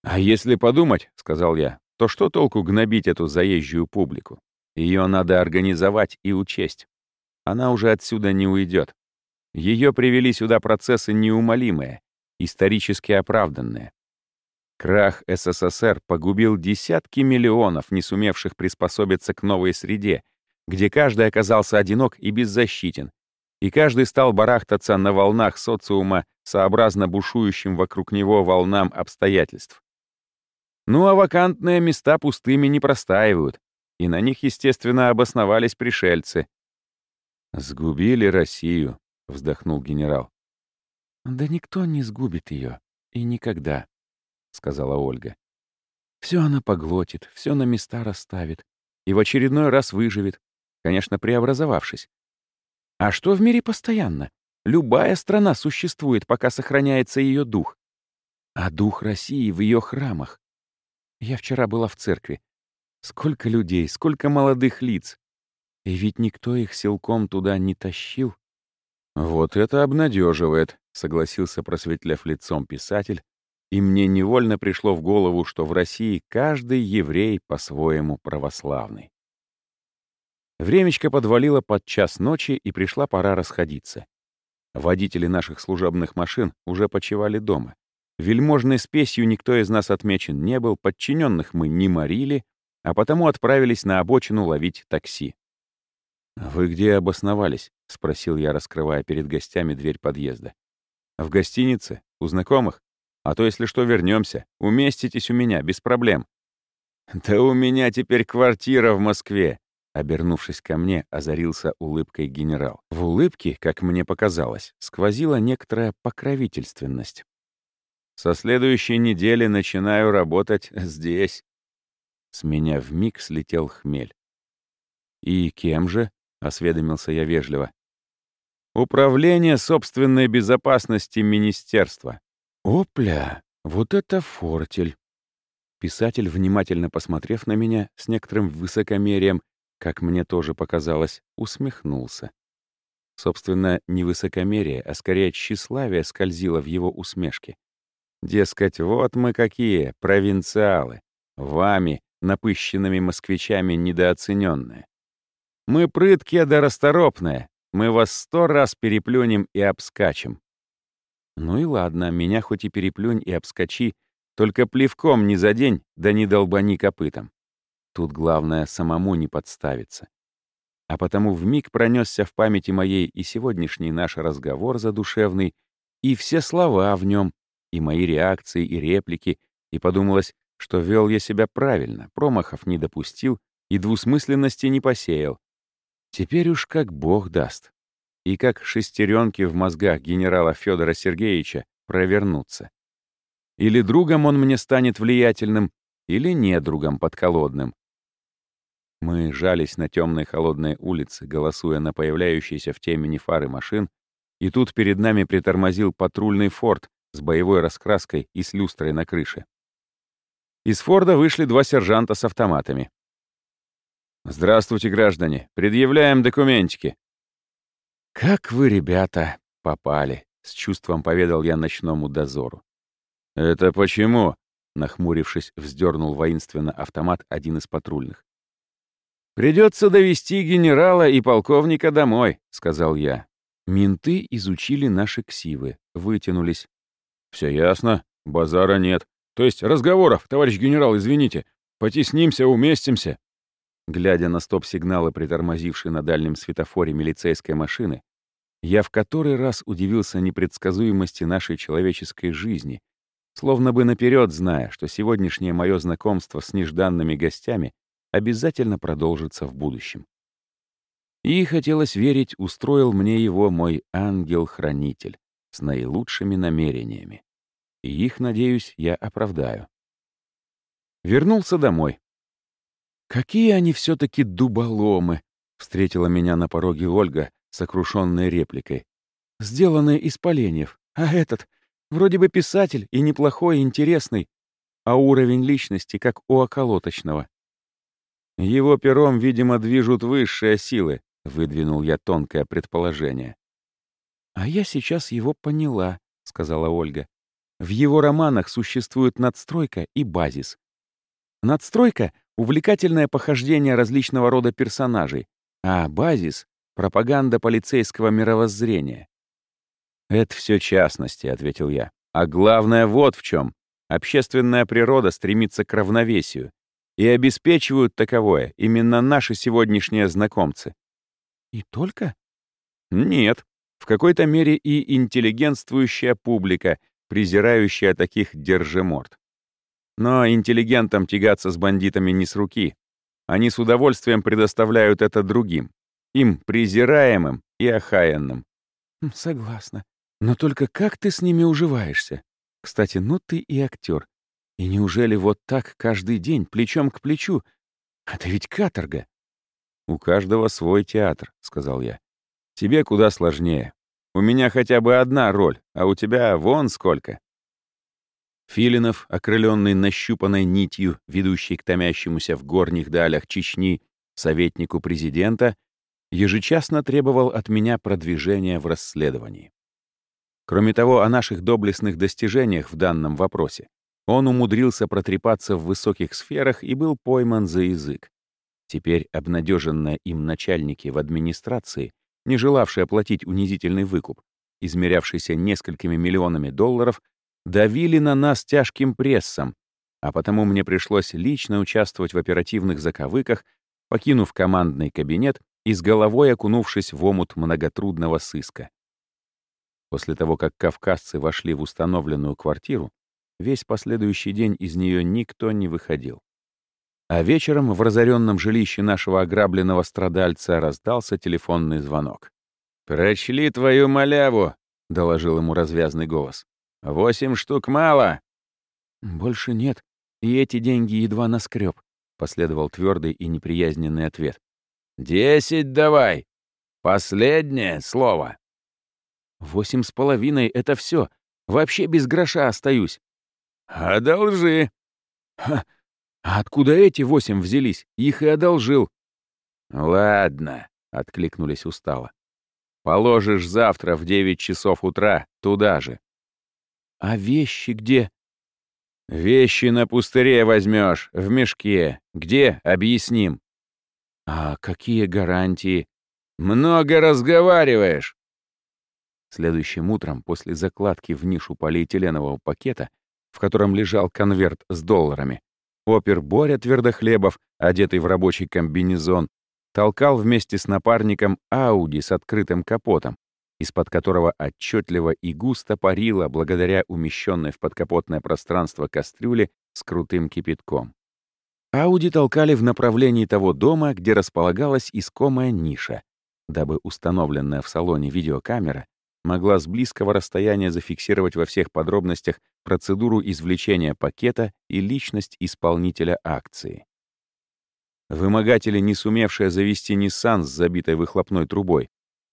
«А если подумать, — сказал я, — то что толку гнобить эту заезжую публику? Ее надо организовать и учесть. Она уже отсюда не уйдет. Ее привели сюда процессы неумолимые, исторически оправданные. Крах СССР погубил десятки миллионов, не сумевших приспособиться к новой среде, где каждый оказался одинок и беззащитен, и каждый стал барахтаться на волнах социума сообразно бушующим вокруг него волнам обстоятельств. Ну а вакантные места пустыми не простаивают, и на них, естественно, обосновались пришельцы. «Сгубили Россию», — вздохнул генерал. «Да никто не сгубит ее. И никогда», — сказала Ольга. «Все она поглотит, все на места расставит и в очередной раз выживет, конечно, преобразовавшись. А что в мире постоянно? Любая страна существует, пока сохраняется ее дух. А дух России в ее храмах. Я вчера была в церкви. Сколько людей, сколько молодых лиц. И ведь никто их силком туда не тащил. «Вот это обнадеживает», — согласился, просветляв лицом писатель, и мне невольно пришло в голову, что в России каждый еврей по-своему православный. Времечко подвалило под час ночи, и пришла пора расходиться. Водители наших служебных машин уже почивали дома. Вельможной спесью никто из нас отмечен не был, подчиненных мы не морили, а потому отправились на обочину ловить такси. «Вы где обосновались?» — спросил я, раскрывая перед гостями дверь подъезда. «В гостинице? У знакомых? А то, если что, вернемся. Уместитесь у меня, без проблем». «Да у меня теперь квартира в Москве!» Обернувшись ко мне, озарился улыбкой генерал. В улыбке, как мне показалось, сквозила некоторая покровительственность. «Со следующей недели начинаю работать здесь». С меня вмиг слетел хмель. «И кем же?» — осведомился я вежливо. «Управление собственной безопасности министерства». «Опля! Вот это фортель!» Писатель, внимательно посмотрев на меня с некоторым высокомерием, как мне тоже показалось, усмехнулся. Собственно, не высокомерие, а скорее тщеславие скользило в его усмешке. Дескать, вот мы какие, провинциалы, вами, напыщенными москвичами, недооцененные. Мы прыткие да расторопные. Мы вас сто раз переплюнем и обскачем. Ну и ладно, меня хоть и переплюнь и обскачи, только плевком не за день, да не долбани копытом. Тут главное самому не подставиться. А потому вмиг пронесся в памяти моей и сегодняшний наш разговор задушевный, и все слова в нем, и мои реакции и реплики, и подумалось, что вел я себя правильно, промахов не допустил и двусмысленности не посеял, Теперь уж как бог даст. И как шестеренки в мозгах генерала Федора Сергеевича провернуться. Или другом он мне станет влиятельным, или недругом подколодным. Мы жались на темной холодной улице, голосуя на появляющиеся в темени фары машин, и тут перед нами притормозил патрульный форт с боевой раскраской и с люстрой на крыше. Из форда вышли два сержанта с автоматами. «Здравствуйте, граждане. Предъявляем документики». «Как вы, ребята, попали», — с чувством поведал я ночному дозору. «Это почему?» — нахмурившись, вздернул воинственно автомат один из патрульных. «Придется довести генерала и полковника домой», — сказал я. Менты изучили наши ксивы, вытянулись. «Все ясно. Базара нет. То есть разговоров, товарищ генерал, извините. Потеснимся, уместимся. Глядя на стоп-сигналы, притормозившие на дальнем светофоре милицейской машины, я в который раз удивился непредсказуемости нашей человеческой жизни, словно бы наперед зная, что сегодняшнее мое знакомство с нежданными гостями обязательно продолжится в будущем. И, хотелось верить, устроил мне его мой ангел-хранитель с наилучшими намерениями. И их, надеюсь, я оправдаю. Вернулся домой, «Какие они все-таки дуболомы!» — встретила меня на пороге Ольга, сокрушенной репликой. «Сделанные из поленьев. А этот, вроде бы писатель и неплохой, и интересный, а уровень личности как у околоточного». Его пером, видимо, движут высшие силы, выдвинул я тонкое предположение. А я сейчас его поняла, сказала Ольга. В его романах существуют надстройка и базис. Надстройка — увлекательное похождение различного рода персонажей, а базис — пропаганда полицейского мировоззрения. «Это все частности», — ответил я. «А главное вот в чем. Общественная природа стремится к равновесию, и обеспечивают таковое именно наши сегодняшние знакомцы». «И только?» «Нет. В какой-то мере и интеллигентствующая публика, презирающая таких держиморд. Но интеллигентам тягаться с бандитами не с руки. Они с удовольствием предоставляют это другим, им презираемым и охаянным. Хм, согласна. Но только как ты с ними уживаешься? Кстати, ну ты и актер. И неужели вот так каждый день, плечом к плечу? Это ведь каторга. У каждого свой театр, сказал я. Тебе куда сложнее. У меня хотя бы одна роль, а у тебя вон сколько. Филинов, окрыленный нащупанной нитью, ведущей к томящемуся в горних далях Чечни, советнику президента, ежечасно требовал от меня продвижения в расследовании. Кроме того, о наших доблестных достижениях в данном вопросе он умудрился протрепаться в высоких сферах и был пойман за язык. Теперь обнадеженные им начальники в администрации, не желавшие платить унизительный выкуп, измерявшийся несколькими миллионами долларов, давили на нас тяжким прессом, а потому мне пришлось лично участвовать в оперативных заковыках, покинув командный кабинет и с головой окунувшись в омут многотрудного сыска. После того, как кавказцы вошли в установленную квартиру, весь последующий день из нее никто не выходил. А вечером в разоренном жилище нашего ограбленного страдальца раздался телефонный звонок. «Прочли твою маляву», — доложил ему развязный голос. «Восемь штук мало!» «Больше нет, и эти деньги едва наскреб», — последовал твердый и неприязненный ответ. «Десять давай! Последнее слово!» «Восемь с половиной — это все. Вообще без гроша остаюсь». «Одолжи!» «Ха! А откуда эти восемь взялись? Их и одолжил». «Ладно», — откликнулись устало. «Положишь завтра в девять часов утра туда же». «А вещи где?» «Вещи на пустыре возьмешь, в мешке. Где? Объясним». «А какие гарантии?» «Много разговариваешь». Следующим утром, после закладки в нишу полиэтиленового пакета, в котором лежал конверт с долларами, опер Боря Твердохлебов, одетый в рабочий комбинезон, толкал вместе с напарником Ауди с открытым капотом, из-под которого отчетливо и густо парило благодаря умещенной в подкапотное пространство кастрюле с крутым кипятком. Ауди толкали в направлении того дома, где располагалась искомая ниша, дабы установленная в салоне видеокамера могла с близкого расстояния зафиксировать во всех подробностях процедуру извлечения пакета и личность исполнителя акции. Вымогатели, не сумевшие завести Nissan с забитой выхлопной трубой,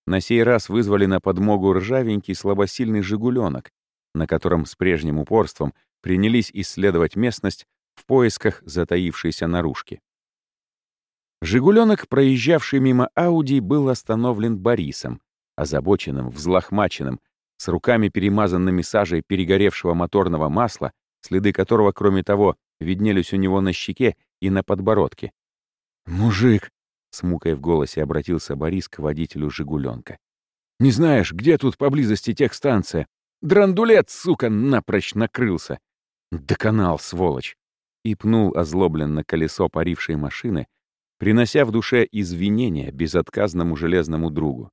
на сей раз вызвали на подмогу ржавенький слабосильный «Жигуленок», на котором с прежним упорством принялись исследовать местность в поисках затаившейся наружки. «Жигуленок», проезжавший мимо Ауди, был остановлен Борисом, озабоченным, взлохмаченным, с руками перемазанными сажей перегоревшего моторного масла, следы которого, кроме того, виднелись у него на щеке и на подбородке. «Мужик!» С мукой в голосе обратился Борис к водителю «Жигуленка». «Не знаешь, где тут поблизости техстанция? Драндулет, сука, напрочь накрылся!» «Доконал, сволочь!» И пнул озлобленно колесо парившей машины, принося в душе извинения безотказному железному другу.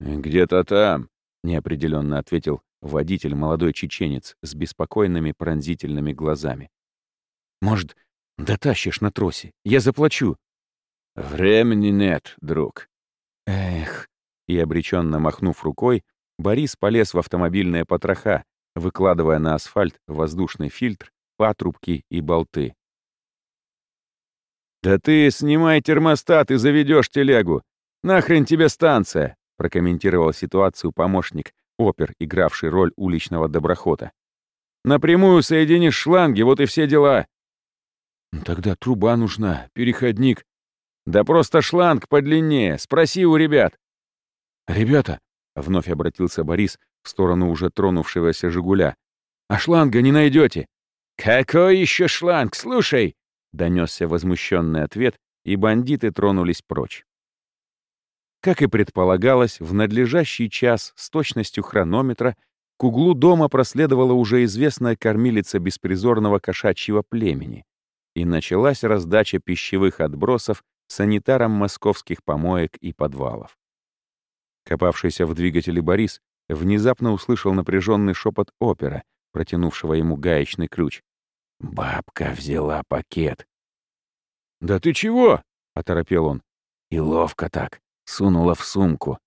«Где-то там», — неопределенно ответил водитель молодой чеченец с беспокойными пронзительными глазами. «Может, дотащишь на тросе? Я заплачу», «Времени нет, друг». «Эх». И обреченно махнув рукой, Борис полез в автомобильные потроха, выкладывая на асфальт воздушный фильтр, патрубки и болты. «Да ты снимай термостат и заведешь телегу! Нахрен тебе станция!» прокомментировал ситуацию помощник, опер, игравший роль уличного доброхота. «Напрямую соединишь шланги, вот и все дела. «Ну, «Тогда труба нужна, переходник». «Да просто шланг подлиннее, спроси у ребят». «Ребята», — вновь обратился Борис в сторону уже тронувшегося «Жигуля», «а шланга не найдете?» «Какой еще шланг? Слушай!» — донесся возмущенный ответ, и бандиты тронулись прочь. Как и предполагалось, в надлежащий час с точностью хронометра к углу дома проследовала уже известная кормилица беспризорного кошачьего племени, и началась раздача пищевых отбросов санитарам московских помоек и подвалов. Копавшийся в двигателе Борис внезапно услышал напряженный шепот опера, протянувшего ему гаечный ключ. «Бабка взяла пакет». «Да ты чего?» — оторопел он. «И ловко так сунула в сумку.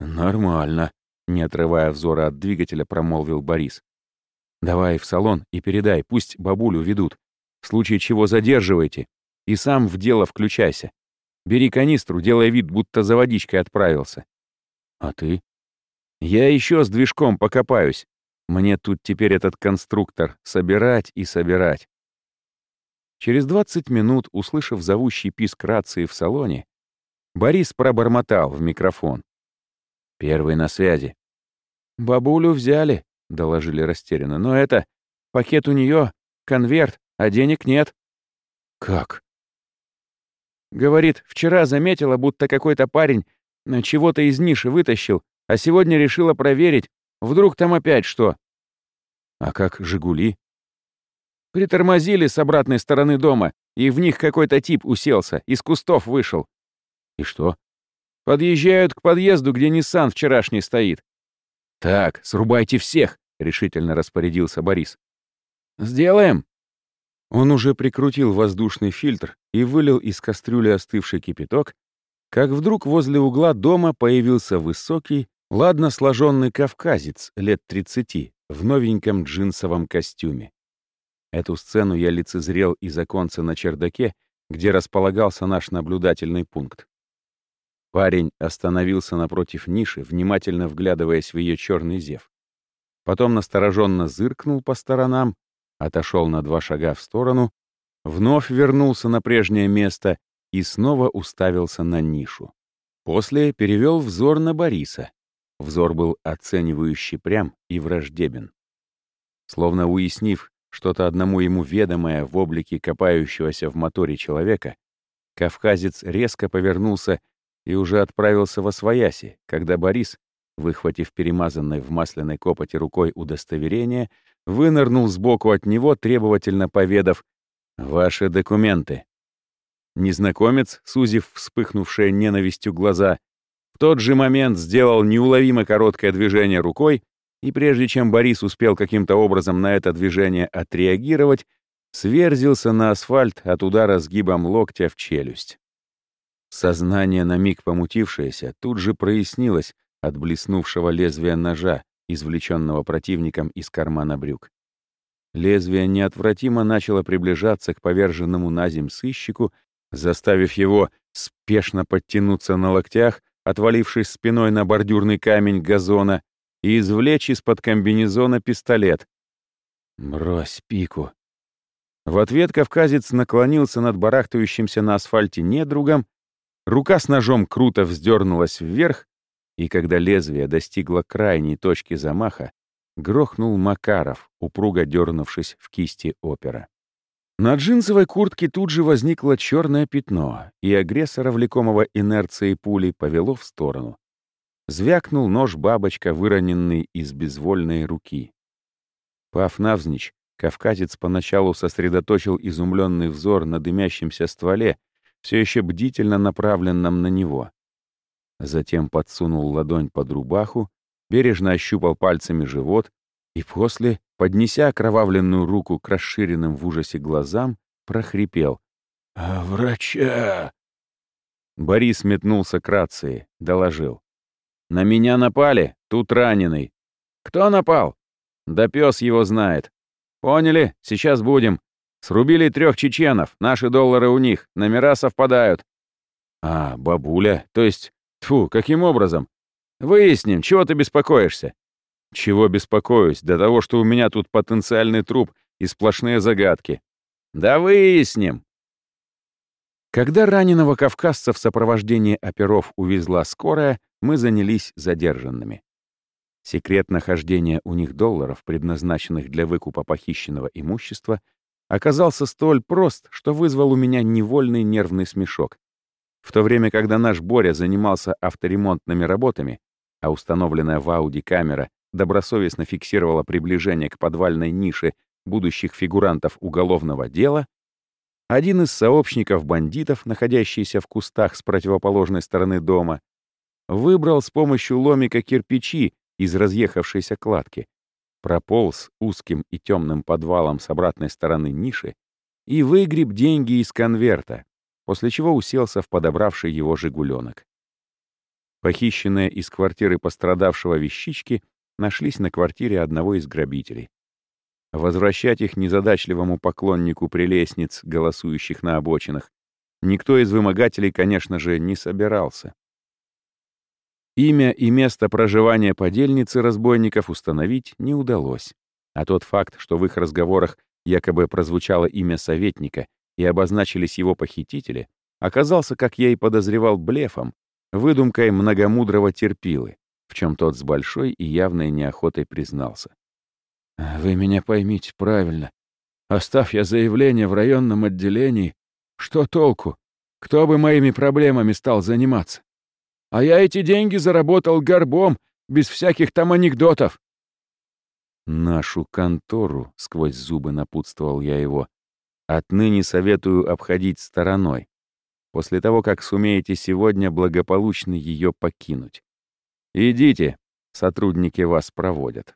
«Нормально», — не отрывая взора от двигателя, промолвил Борис. «Давай в салон и передай, пусть бабулю ведут. В случае чего задерживайте. И сам в дело включайся. Бери канистру, делая вид, будто за водичкой отправился. А ты? Я еще с движком покопаюсь. Мне тут теперь этот конструктор собирать и собирать. Через 20 минут, услышав зовущий писк рации в салоне, Борис пробормотал в микрофон. «Первый на связи». «Бабулю взяли», — доложили растерянно. «Но это... Пакет у нее, конверт, а денег нет». «Как?» Говорит, вчера заметила, будто какой-то парень чего-то из ниши вытащил, а сегодня решила проверить, вдруг там опять что. А как «Жигули»? Притормозили с обратной стороны дома, и в них какой-то тип уселся, из кустов вышел. И что? Подъезжают к подъезду, где Ниссан вчерашний стоит. Так, срубайте всех, решительно распорядился Борис. Сделаем. Он уже прикрутил воздушный фильтр и вылил из кастрюли остывший кипяток, как вдруг возле угла дома появился высокий, ладно сложенный кавказец лет 30 в новеньком джинсовом костюме. Эту сцену я лицезрел из оконца на чердаке, где располагался наш наблюдательный пункт. Парень остановился напротив ниши, внимательно вглядываясь в ее черный зев. Потом настороженно зыркнул по сторонам, отошел на два шага в сторону, вновь вернулся на прежнее место и снова уставился на нишу. После перевел взор на Бориса. Взор был оценивающий прям и враждебен. Словно уяснив что-то одному ему ведомое в облике копающегося в моторе человека, кавказец резко повернулся и уже отправился во свояси, когда Борис, выхватив перемазанной в масляной копоти рукой удостоверение, вынырнул сбоку от него, требовательно поведав «Ваши документы». Незнакомец, сузив вспыхнувшие ненавистью глаза, в тот же момент сделал неуловимо короткое движение рукой, и прежде чем Борис успел каким-то образом на это движение отреагировать, сверзился на асфальт от удара сгибом локтя в челюсть. Сознание, на миг помутившееся, тут же прояснилось от блеснувшего лезвия ножа, извлеченного противником из кармана брюк. Лезвие неотвратимо начало приближаться к поверженному на земь сыщику, заставив его спешно подтянуться на локтях, отвалившись спиной на бордюрный камень газона, и извлечь из-под комбинезона пистолет. «Брось пику». В ответ кавказец наклонился над барахтающимся на асфальте недругом Рука с ножом круто вздернулась вверх, и когда лезвие достигло крайней точки замаха, грохнул Макаров, упруго дернувшись в кисти опера. На джинсовой куртке тут же возникло черное пятно, и агрессора, влекомого инерцией пули, повело в сторону. Звякнул нож-бабочка, выроненный из безвольной руки. Пав навзничь, кавказец поначалу сосредоточил изумленный взор на дымящемся стволе, все еще бдительно направленном на него. Затем подсунул ладонь под рубаху, бережно ощупал пальцами живот и после, поднеся окровавленную руку к расширенным в ужасе глазам, прохрипел. «А врача!» Борис метнулся к рации, доложил. «На меня напали, тут раненый. Кто напал? Да пес его знает. Поняли, сейчас будем. Срубили трех чеченов, наши доллары у них, номера совпадают. А, бабуля, то есть, тфу, каким образом? Выясним, чего ты беспокоишься? Чего беспокоюсь? До того, что у меня тут потенциальный труп и сплошные загадки. Да выясним. Когда раненого кавказца в сопровождении оперов увезла скорая, мы занялись задержанными. Секрет нахождения у них долларов, предназначенных для выкупа похищенного имущества, оказался столь прост, что вызвал у меня невольный нервный смешок. В то время, когда наш Боря занимался авторемонтными работами, а установленная в Ауди камера добросовестно фиксировала приближение к подвальной нише будущих фигурантов уголовного дела, один из сообщников бандитов, находящийся в кустах с противоположной стороны дома, выбрал с помощью ломика кирпичи из разъехавшейся кладки, прополз узким и темным подвалом с обратной стороны ниши и выгреб деньги из конверта, после чего уселся в подобравший его «Жигуленок». Похищенные из квартиры пострадавшего вещички нашлись на квартире одного из грабителей. Возвращать их незадачливому поклоннику прелестниц, голосующих на обочинах, никто из вымогателей, конечно же, не собирался. Имя и место проживания подельницы разбойников установить не удалось. А тот факт, что в их разговорах якобы прозвучало имя советника и обозначились его похитители, оказался, как я и подозревал, блефом, выдумкой многомудрого терпилы, в чем тот с большой и явной неохотой признался. «Вы меня поймите правильно. Оставь я заявление в районном отделении, что толку? Кто бы моими проблемами стал заниматься? А я эти деньги заработал горбом, без всяких там анекдотов. Нашу контору, сквозь зубы напутствовал я его, отныне советую обходить стороной, после того, как сумеете сегодня благополучно ее покинуть. Идите, сотрудники вас проводят.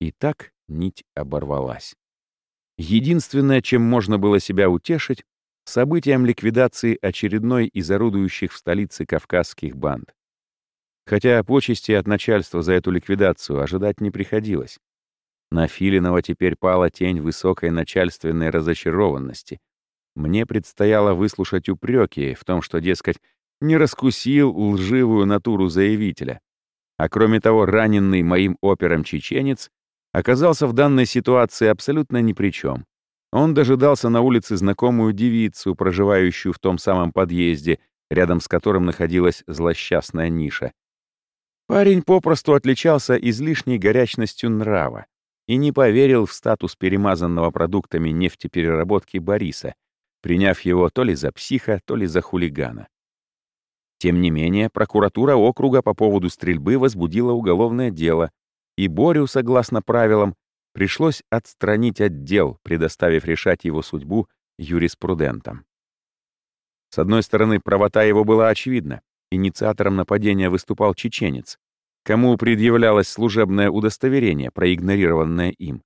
И так нить оборвалась. Единственное, чем можно было себя утешить, событием ликвидации очередной из орудующих в столице кавказских банд. Хотя почести от начальства за эту ликвидацию ожидать не приходилось. На Филинова теперь пала тень высокой начальственной разочарованности. Мне предстояло выслушать упреки в том, что, дескать, не раскусил лживую натуру заявителя. А кроме того, раненный моим опером чеченец оказался в данной ситуации абсолютно ни при чем. Он дожидался на улице знакомую девицу, проживающую в том самом подъезде, рядом с которым находилась злосчастная ниша. Парень попросту отличался излишней горячностью нрава и не поверил в статус перемазанного продуктами нефтепереработки Бориса, приняв его то ли за психа, то ли за хулигана. Тем не менее, прокуратура округа по поводу стрельбы возбудила уголовное дело, и Борю, согласно правилам, пришлось отстранить отдел, предоставив решать его судьбу юриспрудентам. С одной стороны, правота его была очевидна. Инициатором нападения выступал чеченец, кому предъявлялось служебное удостоверение, проигнорированное им.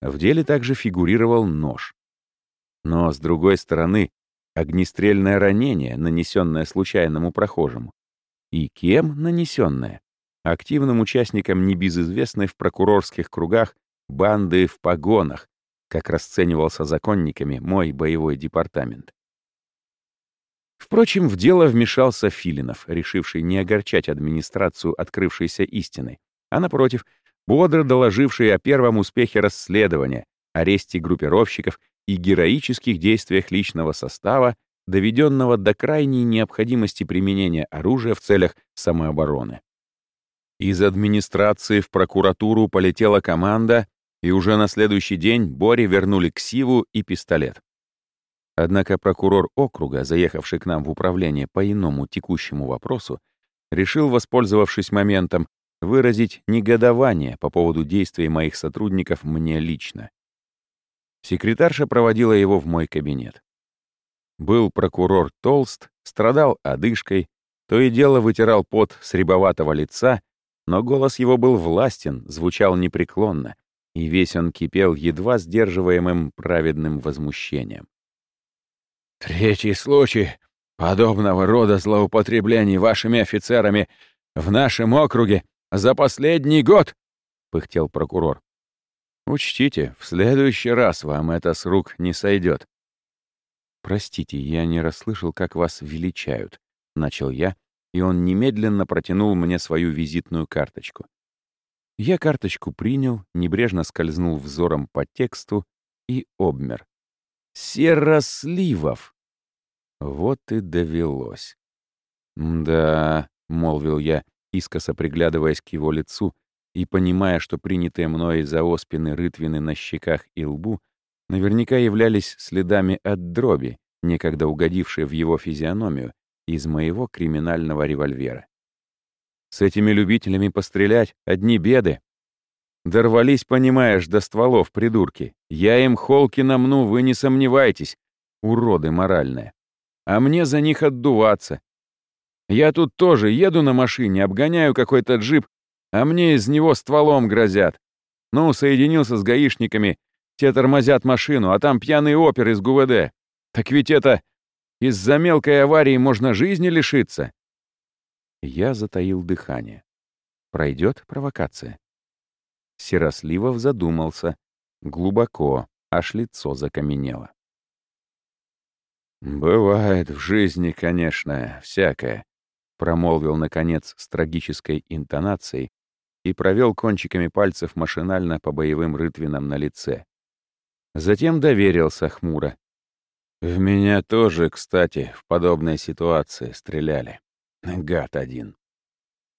В деле также фигурировал нож. Но, с другой стороны, огнестрельное ранение, нанесенное случайному прохожему. И кем нанесенное? Активным участникам небезызвестной в прокурорских кругах банды в погонах, как расценивался законниками мой боевой департамент. Впрочем, в дело вмешался Филинов, решивший не огорчать администрацию открывшейся истиной, а, напротив, бодро доложивший о первом успехе расследования, аресте группировщиков и героических действиях личного состава, доведенного до крайней необходимости применения оружия в целях самообороны. Из администрации в прокуратуру полетела команда, и уже на следующий день Боре вернули ксиву и пистолет. Однако прокурор округа, заехавший к нам в управление по иному текущему вопросу, решил, воспользовавшись моментом, выразить негодование по поводу действий моих сотрудников мне лично. Секретарша проводила его в мой кабинет. Был прокурор толст, страдал одышкой, то и дело вытирал пот с рябоватого лица, но голос его был властен, звучал непреклонно, и весь он кипел едва сдерживаемым праведным возмущением. «Третий случай подобного рода злоупотреблений вашими офицерами в нашем округе за последний год!» — пыхтел прокурор. «Учтите, в следующий раз вам это с рук не сойдет. «Простите, я не расслышал, как вас величают», — начал я, и он немедленно протянул мне свою визитную карточку. Я карточку принял, небрежно скользнул взором по тексту и обмер. Серосливов. Вот и довелось. «Да», — молвил я, искоса приглядываясь к его лицу и понимая, что принятые мной за оспины рытвины на щеках и лбу наверняка являлись следами от дроби, некогда угодившей в его физиономию, из моего криминального револьвера. С этими любителями пострелять одни беды. Дорвались, понимаешь, до стволов, придурки. Я им холки намну, вы не сомневайтесь, уроды моральные. А мне за них отдуваться. Я тут тоже еду на машине, обгоняю какой-то джип, а мне из него стволом грозят. Ну, соединился с гаишниками, те тормозят машину, а там пьяный опер из ГУВД. Так ведь это из-за мелкой аварии можно жизни лишиться. Я затаил дыхание. Пройдет провокация. Серосливов задумался. Глубоко, аж лицо закаменело. «Бывает в жизни, конечно, всякое», — промолвил, наконец, с трагической интонацией и провел кончиками пальцев машинально по боевым рытвинам на лице. Затем доверился хмуро. В меня тоже, кстати, в подобной ситуации стреляли. Гад один.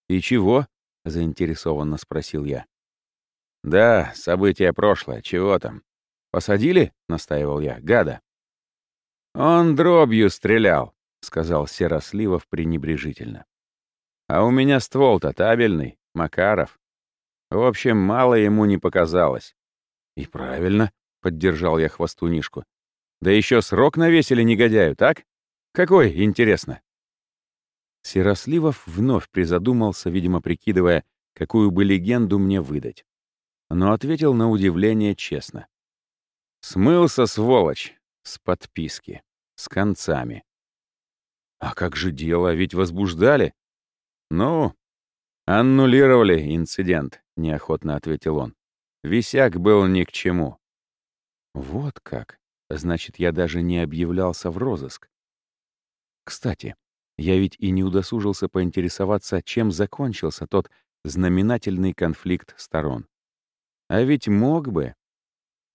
«И чего?» — заинтересованно спросил я. «Да, событие прошлое, чего там? Посадили?» — настаивал я. «Гада». «Он дробью стрелял», — сказал Серосливов пренебрежительно. «А у меня ствол-то табельный, Макаров. В общем, мало ему не показалось». «И правильно», — поддержал я хвостунишку. Да еще срок навесили негодяю, так? Какой, интересно?» Серосливов вновь призадумался, видимо, прикидывая, какую бы легенду мне выдать. Но ответил на удивление честно. «Смылся, сволочь, с подписки, с концами». «А как же дело, ведь возбуждали?» «Ну, аннулировали инцидент», — неохотно ответил он. «Висяк был ни к чему». «Вот как. Значит, я даже не объявлялся в розыск. Кстати, я ведь и не удосужился поинтересоваться, чем закончился тот знаменательный конфликт сторон. А ведь мог бы.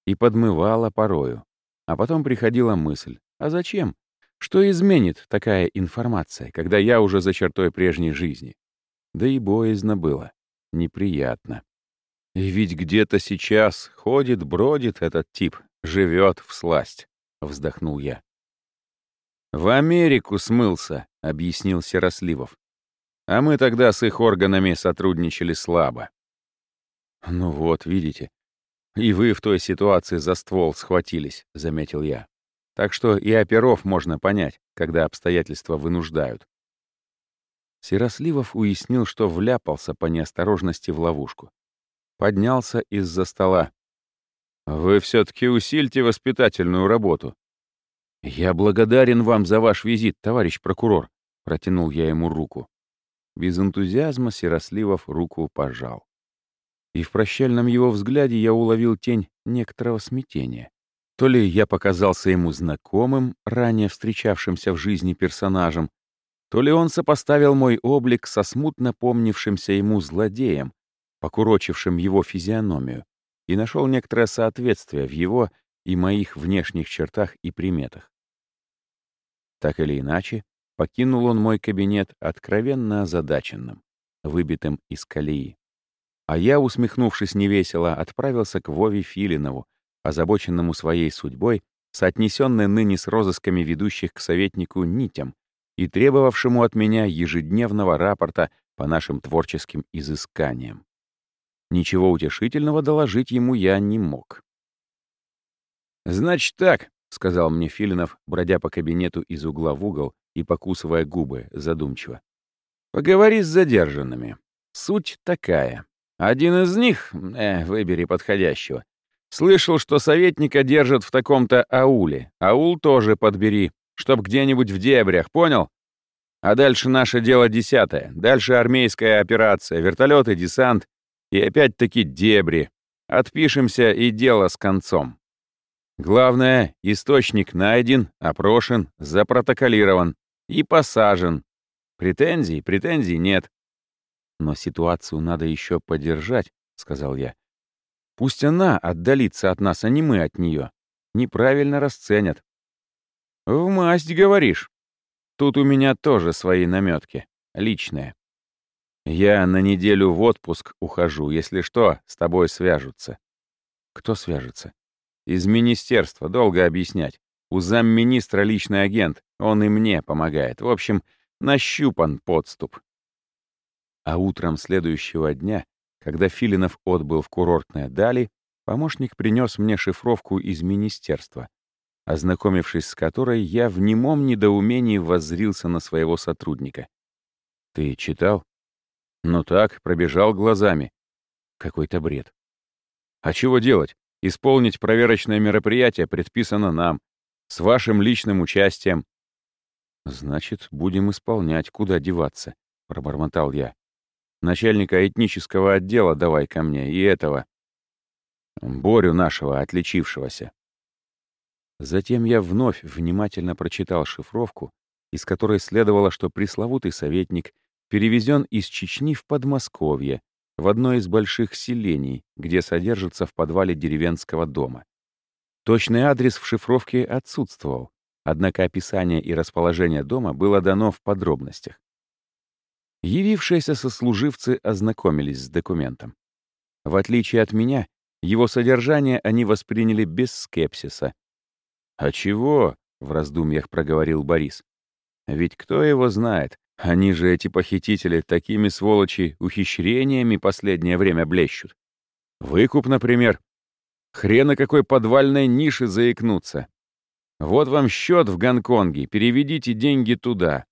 И подмывала порою. А потом приходила мысль, а зачем? Что изменит такая информация, когда я уже за чертой прежней жизни? Да и боязно было. Неприятно. И ведь где-то сейчас ходит, бродит этот тип, живет в сласть», — вздохнул я. «В Америку смылся», — объяснил Серосливов. «А мы тогда с их органами сотрудничали слабо». «Ну вот, видите, и вы в той ситуации за ствол схватились», — заметил я. «Так что и оперов можно понять, когда обстоятельства вынуждают». Серосливов уяснил, что вляпался по неосторожности в ловушку. Поднялся из-за стола, вы все-таки усильте воспитательную работу. Я благодарен вам за ваш визит, товарищ прокурор. Протянул я ему руку. Без энтузиазма Серосливов руку пожал. И в прощальном его взгляде я уловил тень некоторого смятения. То ли я показался ему знакомым, ранее встречавшимся в жизни персонажем, то ли он сопоставил мой облик со смутно помнившимся ему злодеем, покурочившим его физиономию и нашел некоторое соответствие в его и моих внешних чертах и приметах. Так или иначе, покинул он мой кабинет откровенно озадаченным, выбитым из колеи. А я, усмехнувшись невесело, отправился к Вове Филинову, озабоченному своей судьбой, соотнесенной ныне с розысками ведущих к советнику нитям и требовавшему от меня ежедневного рапорта по нашим творческим изысканиям. Ничего утешительного доложить ему я не мог. «Значит так», — сказал мне Филинов, бродя по кабинету из угла в угол и покусывая губы задумчиво. «Поговори с задержанными. Суть такая. Один из них, э, выбери подходящего, слышал, что советника держат в таком-то ауле. Аул тоже подбери, чтоб где-нибудь в дебрях, понял? А дальше наше дело десятое. Дальше армейская операция, вертолеты, десант, и опять-таки дебри. Отпишемся и дело с концом. Главное, источник найден, опрошен, запротоколирован и посажен. Претензий, претензий нет. Но ситуацию надо еще поддержать, сказал я. Пусть она отдалится от нас, а не мы от нее. неправильно расценят. В масть, говоришь? Тут у меня тоже свои наметки, личные. Я на неделю в отпуск ухожу, если что, с тобой свяжутся. Кто свяжется? Из министерства, долго объяснять. У замминистра личный агент, он и мне помогает. В общем, нащупан подступ. А утром следующего дня, когда Филинов отбыл в курортное Дали, помощник принес мне шифровку из министерства, ознакомившись с которой, я в немом недоумении воззрился на своего сотрудника. «Ты читал?» «Ну так, пробежал глазами. Какой-то бред. А чего делать? Исполнить проверочное мероприятие предписано нам, с вашим личным участием». «Значит, будем исполнять, куда деваться», — пробормотал я. «Начальника этнического отдела давай ко мне, и этого. Борю нашего, отличившегося». Затем я вновь внимательно прочитал шифровку, из которой следовало, что пресловутый советник перевезен из Чечни в Подмосковье, в одно из больших селений, где содержится в подвале деревенского дома. Точный адрес в шифровке отсутствовал, однако описание и расположение дома было дано в подробностях. Явившиеся сослуживцы ознакомились с документом. В отличие от меня, его содержание они восприняли без скепсиса. «А чего?» — в раздумьях проговорил Борис. «Ведь кто его знает? Они же, эти похитители, такими сволочи ухищрениями последнее время блещут. Выкуп, например. Хрена какой подвальной ниши заикнуться. Вот вам счет в Гонконге, переведите деньги туда.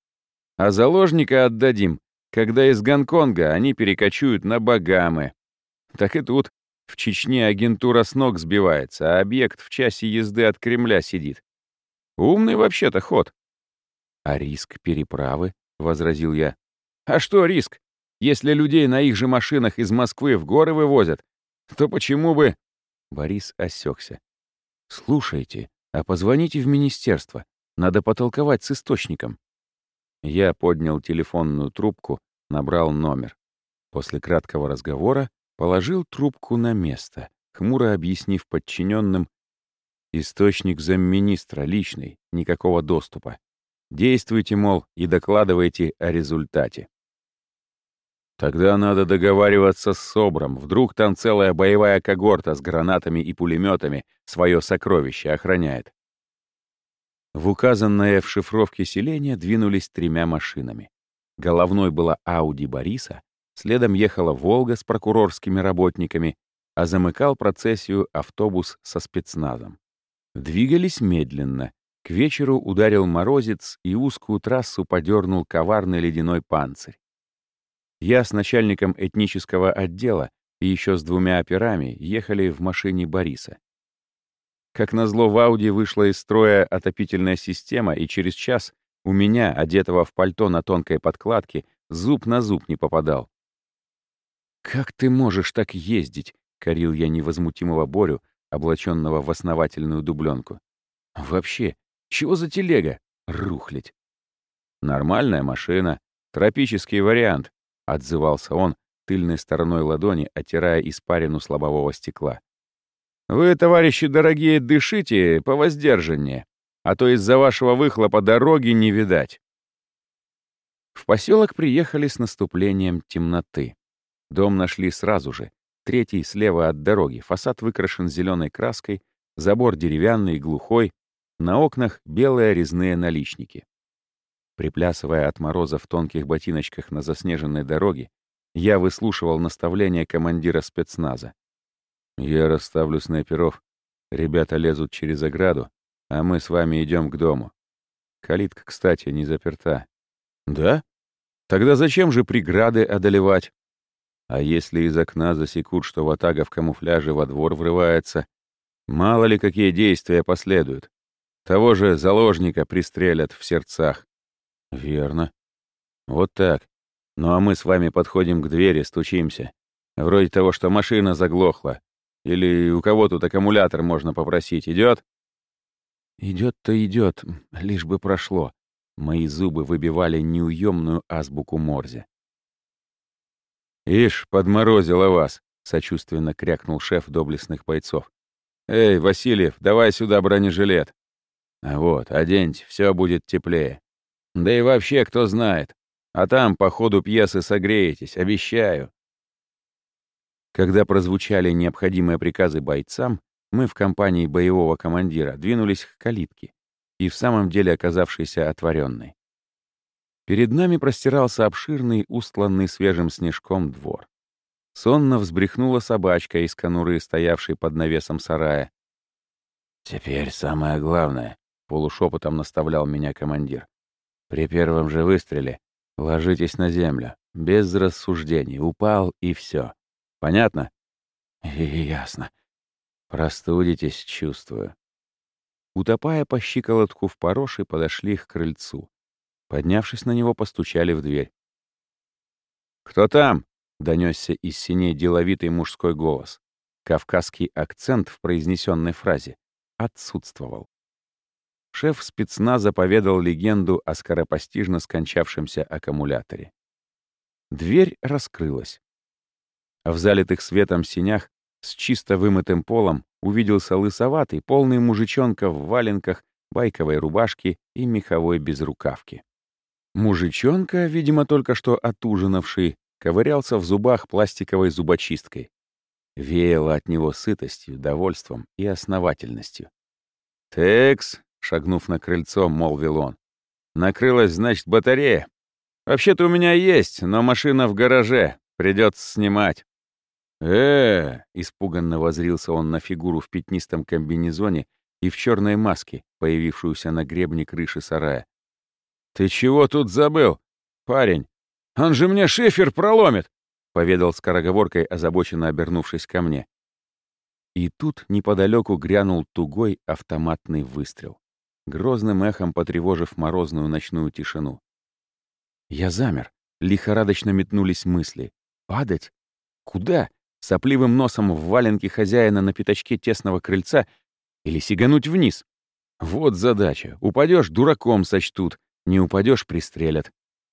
А заложника отдадим, когда из Гонконга они перекочуют на Багамы. Так и тут в Чечне агентура с ног сбивается, а объект в часе езды от Кремля сидит. Умный вообще-то ход. А риск переправы? — возразил я. «А что риск? Если людей на их же машинах из Москвы в горы вывозят, то почему бы...» Борис осекся. «Слушайте, а позвоните в министерство. Надо потолковать с источником». Я поднял телефонную трубку, набрал номер. После краткого разговора положил трубку на место, хмуро объяснив подчиненным, источник замминистра личный, никакого доступа. Действуйте, мол, и докладывайте о результате. Тогда надо договариваться с СОБРом. Вдруг там целая боевая когорта с гранатами и пулеметами свое сокровище охраняет. В указанное в шифровке селение двинулись тремя машинами. Головной была Ауди Бориса, следом ехала «Волга» с прокурорскими работниками, а замыкал процессию автобус со спецназом. Двигались медленно, к вечеру ударил морозец, и узкую трассу подернул коварный ледяной панцирь. Я с начальником этнического отдела и еще с двумя операми ехали в машине Бориса. Как назло, в Ауди вышла из строя отопительная система, и через час у меня, одетого в пальто на тонкой подкладке, зуб на зуб не попадал. «Как ты можешь так ездить?» — корил я невозмутимого Борю, облаченного в основательную дубленку. «Вообще, чего за телега? Рухлить. Нормальная машина, тропический вариант, отзывался он тыльной стороной ладони, оттирая испарину с лобового стекла. Вы, товарищи дорогие, дышите повоздержаннее, а то из-за вашего выхлопа дороги не видать. В поселок приехали с наступлением темноты. Дом нашли сразу же. Третий слева от дороги. Фасад выкрашен зеленой краской, забор деревянный, глухой, на окнах белые резные наличники. Приплясывая от мороза в тонких ботиночках на заснеженной дороге, я выслушивал наставления командира спецназа. «Я расставлю снайперов. Ребята лезут через ограду, а мы с вами идем к дому. Калитка, кстати, не заперта». «Да? Тогда зачем же преграды одолевать? А если из окна засекут, что ватага в камуфляже во двор врывается, мало ли какие действия последуют. Того же заложника пристрелят в сердцах. Верно. Вот так. Ну а мы с вами подходим к двери, стучимся. Вроде того, что машина заглохла. Или у кого тут аккумулятор можно попросить. Идет? Идет-то идет, лишь бы прошло. Мои зубы выбивали неуемную азбуку Морзе. «Ишь, подморозило вас!» — сочувственно крякнул шеф доблестных бойцов. «Эй, Васильев, давай сюда бронежилет». «Вот, оденьте, все будет теплее. Да и вообще, кто знает. А там по ходу пьесы согреетесь, обещаю». Когда прозвучали необходимые приказы бойцам, мы в компании боевого командира двинулись к калитке, и в самом деле оказавшейся отворенной. Перед нами простирался обширный, устланный свежим снежком двор. Сонно взбрехнула собачка из конуры, стоявшей под навесом сарая. «Теперь самое главное», — полушепотом наставлял меня командир. «При первом же выстреле ложитесь на землю, без рассуждений, упал и все. Понятно?» и «Ясно. Простудитесь, чувствую». Утопая по щиколотку в пороши, подошли к крыльцу. Поднявшись на него, постучали в дверь. «Кто там?» — донесся из синей деловитый мужской голос. Кавказский акцент в произнесенной фразе отсутствовал. Шеф спецназа поведал легенду о скоропостижно скончавшемся аккумуляторе. Дверь раскрылась. В залитых светом синях с чисто вымытым полом увиделся лысоватый, полный мужичонка в валенках, байковой рубашке и меховой безрукавке. Мужичонка, видимо, только что отужинавший, ковырялся в зубах пластиковой зубочисткой. Веяло от него сытостью, довольством и основательностью. «Текс», — шагнув на крыльцо, молвил он, — «накрылась, значит, батарея. Вообще-то у меня есть, но машина в гараже, придется снимать». «Э-э!» — испуганно возрился он на фигуру в пятнистом комбинезоне и в черной маске, появившуюся на гребне крыши сарая. «Ты чего тут забыл? Парень, он же мне шифер проломит!» — поведал скороговоркой, озабоченно обернувшись ко мне. И тут неподалеку грянул тугой автоматный выстрел, грозным эхом потревожив морозную ночную тишину. Я замер, лихорадочно метнулись мысли. Падать? Куда? Сопливым носом в валенке хозяина на пятачке тесного крыльца или сигануть вниз? Вот задача. Упадешь, дураком сочтут. Не упадешь, пристрелят.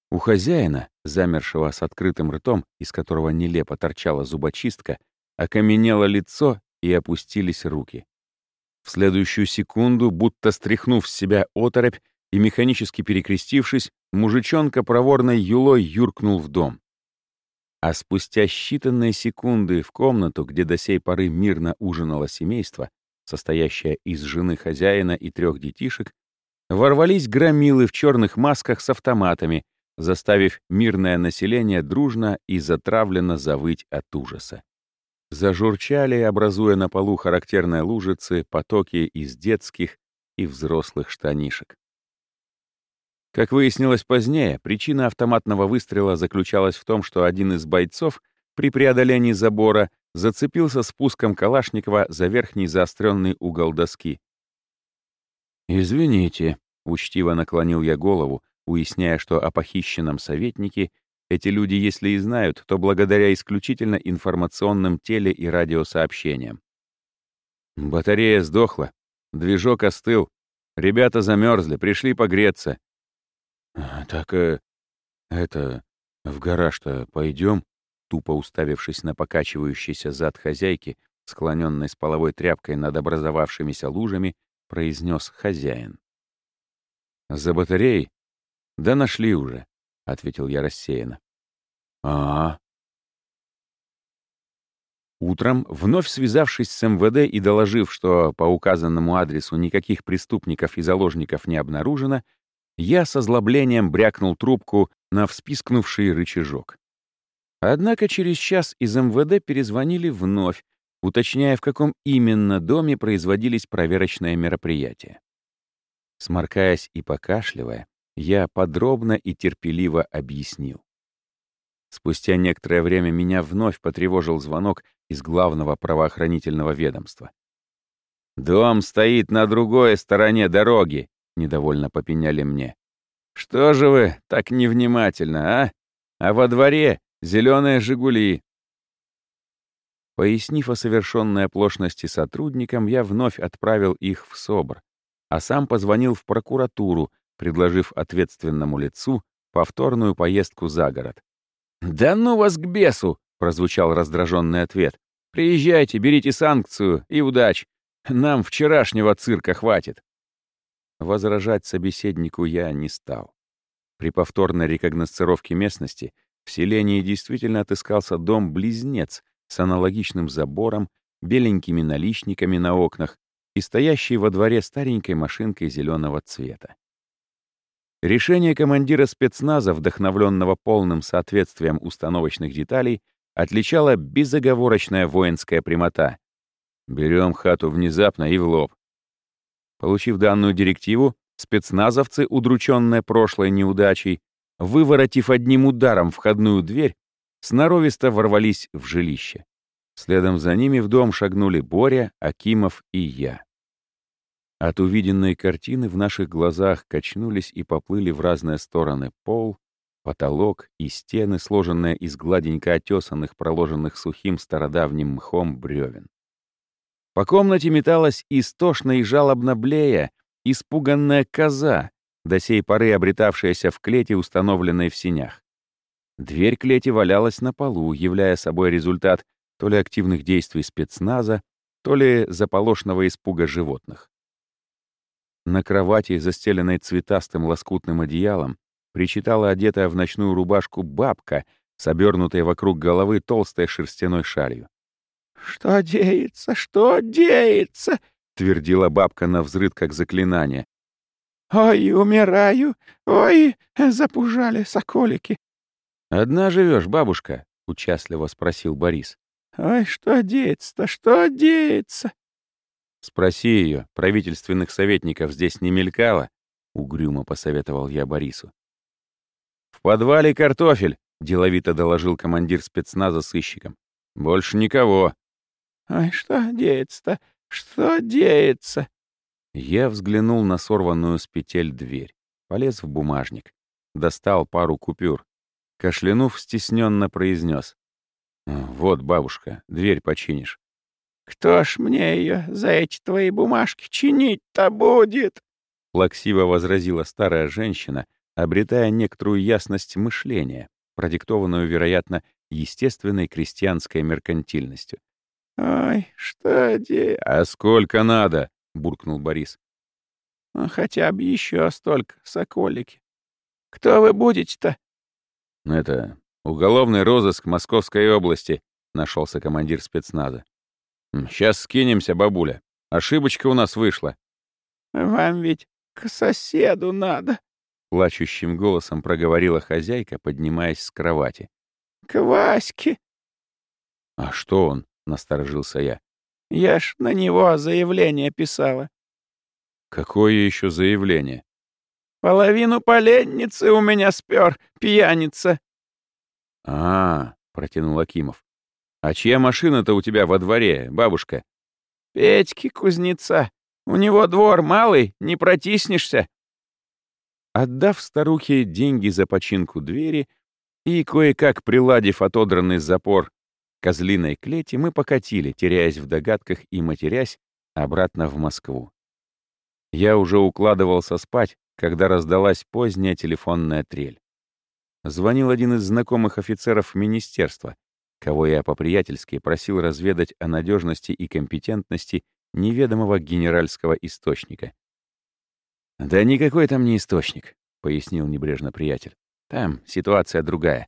У хозяина, замершего с открытым ртом, из которого нелепо торчала зубочистка, окаменело лицо и опустились руки. В следующую секунду, будто стряхнув с себя оторопь и механически перекрестившись, мужичонка проворной юлой юркнул в дом. А спустя считанные секунды в комнату, где до сей поры мирно ужинало семейство, состоящее из жены хозяина и трех детишек, ворвались громилы в черных масках с автоматами, заставив мирное население дружно и затравленно завыть от ужаса. Зажурчали, образуя на полу характерные лужицы, потоки из детских и взрослых штанишек. Как выяснилось позднее, причина автоматного выстрела заключалась в том, что один из бойцов при преодолении забора зацепился спуском Калашникова за верхний заостренный угол доски. «Извините», — учтиво наклонил я голову, уясняя, что о похищенном советнике эти люди, если и знают, то благодаря исключительно информационным теле- и радиосообщениям. Батарея сдохла, движок остыл, ребята замерзли, пришли погреться. «Так, э, это, в гараж-то пойдем?» Тупо уставившись на покачивающийся зад хозяйки, склоненной с половой тряпкой над образовавшимися лужами, произнес хозяин. «За батареей? Да нашли уже», — ответил я рассеянно. а, -а. Утром, вновь связавшись с МВД и доложив, что по указанному адресу никаких преступников и заложников не обнаружено, я с озлоблением брякнул трубку на вспискнувший рычажок. Однако через час из МВД перезвонили вновь, уточняя, в каком именно доме производились проверочные мероприятия. Сморкаясь и покашливая, я подробно и терпеливо объяснил. Спустя некоторое время меня вновь потревожил звонок из главного правоохранительного ведомства. «Дом стоит на другой стороне дороги», — недовольно попеняли мне. «Что же вы так невнимательно, а? А во дворе зеленые «Жигули». Пояснив о совершенной оплошности сотрудникам, я вновь отправил их в СОБР, а сам позвонил в прокуратуру, предложив ответственному лицу повторную поездку за город. «Да ну вас к бесу!» — прозвучал раздраженный ответ. «Приезжайте, берите санкцию и удач. Нам вчерашнего цирка хватит. Возражать собеседнику я не стал. При повторной рекогносцировке местности в селении действительно отыскался дом-близнец с аналогичным забором, беленькими наличниками на окнах и стоящей во дворе старенькой машинкой зеленого цвета. Решение командира спецназа, вдохновленного полным соответствием установочных деталей, отличала безоговорочная воинская прямота. Берем хату внезапно и в лоб. Получив данную директиву, спецназовцы, удрученные прошлой неудачей, выворотив одним ударом входную дверь, сноровисто ворвались в жилище. Следом за ними в дом шагнули Боря, Акимов и я. От увиденной картины в наших глазах качнулись и поплыли в разные стороны пол, потолок и стены, сложенные из гладенько отесанных, проложенных сухим стародавним мхом бревен. По комнате металась истошно и жалобно блея испуганная коза, до сей поры обретавшаяся в клете, установленной в синях. Дверь клети валялась на полу, являя собой результат то ли активных действий спецназа, то ли заполошного испуга животных. На кровати, застеленной цветастым лоскутным одеялом, причитала одетая в ночную рубашку бабка с обернутой вокруг головы толстой шерстяной шалью. «Что деется? Что деется?» — твердила бабка на взрыд, как заклинание. «Ой, умираю! Ой, запужали соколики!» «Одна живешь, бабушка?» — участливо спросил Борис. «Ой, что деется-то? Что деется?» «Спроси ее, правительственных советников здесь не мелькало?» — угрюмо посоветовал я Борису. «В подвале картофель», — деловито доложил командир спецназа сыщиком. «Больше никого». «Ай, что деется-то? Что деется?» Я взглянул на сорванную с петель дверь, полез в бумажник, достал пару купюр. Кашлянув, стесненно произнес: «Вот, бабушка, дверь починишь». «Кто ж мне ее за эти твои бумажки чинить-то будет?» Плаксиво возразила старая женщина, обретая некоторую ясность мышления, продиктованную, вероятно, естественной крестьянской меркантильностью. «Ой, что де...» «А сколько надо?» — буркнул Борис. «Ну, «Хотя бы еще столько, соколики. Кто вы будете-то?» «Ну, «Это уголовный розыск Московской области», — нашелся командир спецназа. «Сейчас скинемся, бабуля. Ошибочка у нас вышла». «Вам ведь к соседу надо», — плачущим голосом проговорила хозяйка, поднимаясь с кровати. «К Ваське». «А что он?» — насторожился я. «Я ж на него заявление писала». «Какое еще заявление?» «Половину поленницы у меня спер, пьяница». «А, — протянул Акимов. «А чья машина-то у тебя во дворе, бабушка?» «Петьки кузнеца. У него двор малый, не протиснешься». Отдав старухе деньги за починку двери и, кое-как приладив отодранный запор козлиной клети, мы покатили, теряясь в догадках и матерясь, обратно в Москву. Я уже укладывался спать, когда раздалась поздняя телефонная трель. Звонил один из знакомых офицеров министерства, кого я по-приятельски просил разведать о надежности и компетентности неведомого генеральского источника. «Да никакой там не источник», — пояснил небрежно приятель. «Там ситуация другая.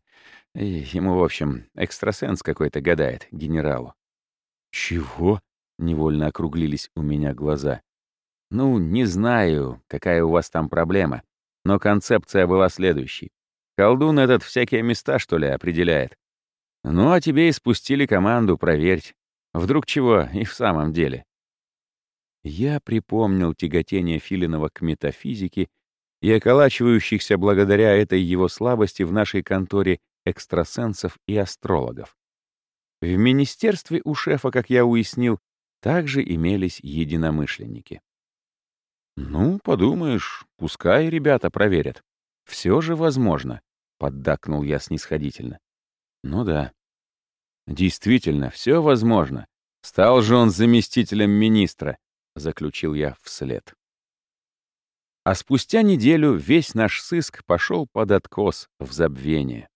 Ему, в общем, экстрасенс какой-то гадает, генералу». «Чего?» — невольно округлились у меня глаза. «Ну, не знаю, какая у вас там проблема, но концепция была следующей. Колдун этот всякие места, что ли, определяет. Ну, а тебе и спустили команду, проверь. Вдруг чего и в самом деле. Я припомнил тяготение Филинова к метафизике и околачивающихся благодаря этой его слабости в нашей конторе экстрасенсов и астрологов. В министерстве у шефа, как я уяснил, также имелись единомышленники. «Ну, подумаешь, пускай ребята проверят. Все же возможно», — поддакнул я снисходительно. Ну да. Действительно, все возможно. Стал же он заместителем министра, заключил я вслед. А спустя неделю весь наш сыск пошел под откос в забвение.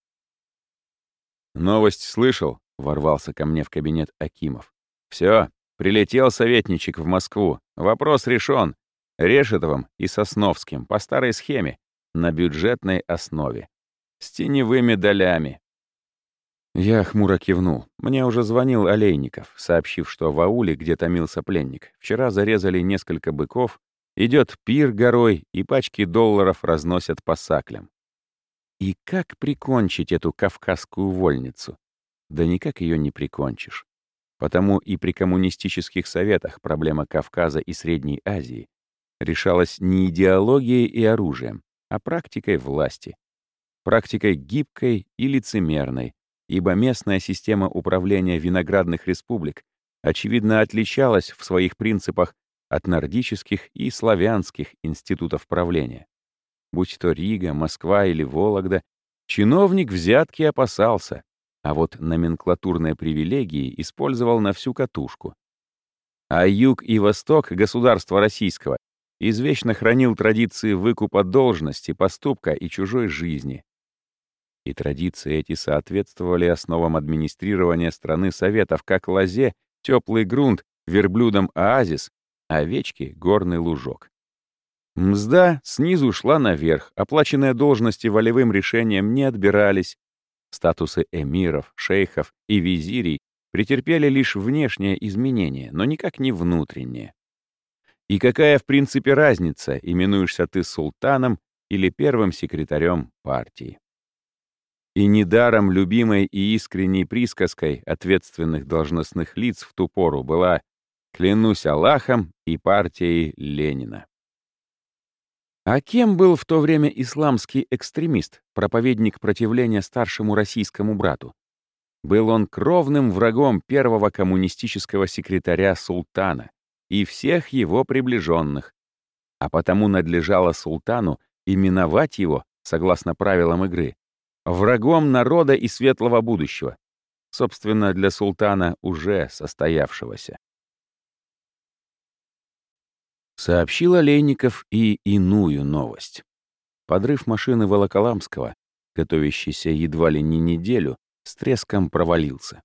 «Новость слышал?» — ворвался ко мне в кабинет Акимов. «Все, Прилетел советничек в Москву. Вопрос решен. Решетовым и Сосновским по старой схеме, на бюджетной основе. С теневыми долями. Я хмуро кивнул. Мне уже звонил Олейников, сообщив, что в ауле, где томился пленник, вчера зарезали несколько быков, идет пир горой и пачки долларов разносят по саклям. И как прикончить эту кавказскую вольницу? Да никак ее не прикончишь. Потому и при коммунистических советах проблема Кавказа и Средней Азии решалась не идеологией и оружием, а практикой власти. Практикой гибкой и лицемерной, ибо местная система управления виноградных республик очевидно отличалась в своих принципах от нордических и славянских институтов правления. Будь то Рига, Москва или Вологда, чиновник взятки опасался, а вот номенклатурные привилегии использовал на всю катушку. А юг и восток государства российского извечно хранил традиции выкупа должности, поступка и чужой жизни. И традиции эти соответствовали основам администрирования страны Советов, как лозе, теплый грунт, верблюдам оазис, овечки — горный лужок. Мзда снизу шла наверх, оплаченные должности волевым решением не отбирались. Статусы эмиров, шейхов и визирей претерпели лишь внешнее изменение, но никак не внутреннее. И какая, в принципе, разница, именуешься ты султаном или первым секретарем партии? И недаром любимой и искренней присказкой ответственных должностных лиц в ту пору была «Клянусь Аллахом и партией Ленина». А кем был в то время исламский экстремист, проповедник противления старшему российскому брату? Был он кровным врагом первого коммунистического секретаря султана и всех его приближенных, а потому надлежало султану именовать его, согласно правилам игры, врагом народа и светлого будущего, собственно, для султана уже состоявшегося. Сообщил Олейников и иную новость. Подрыв машины Волоколамского, готовящийся едва ли не неделю, с треском провалился.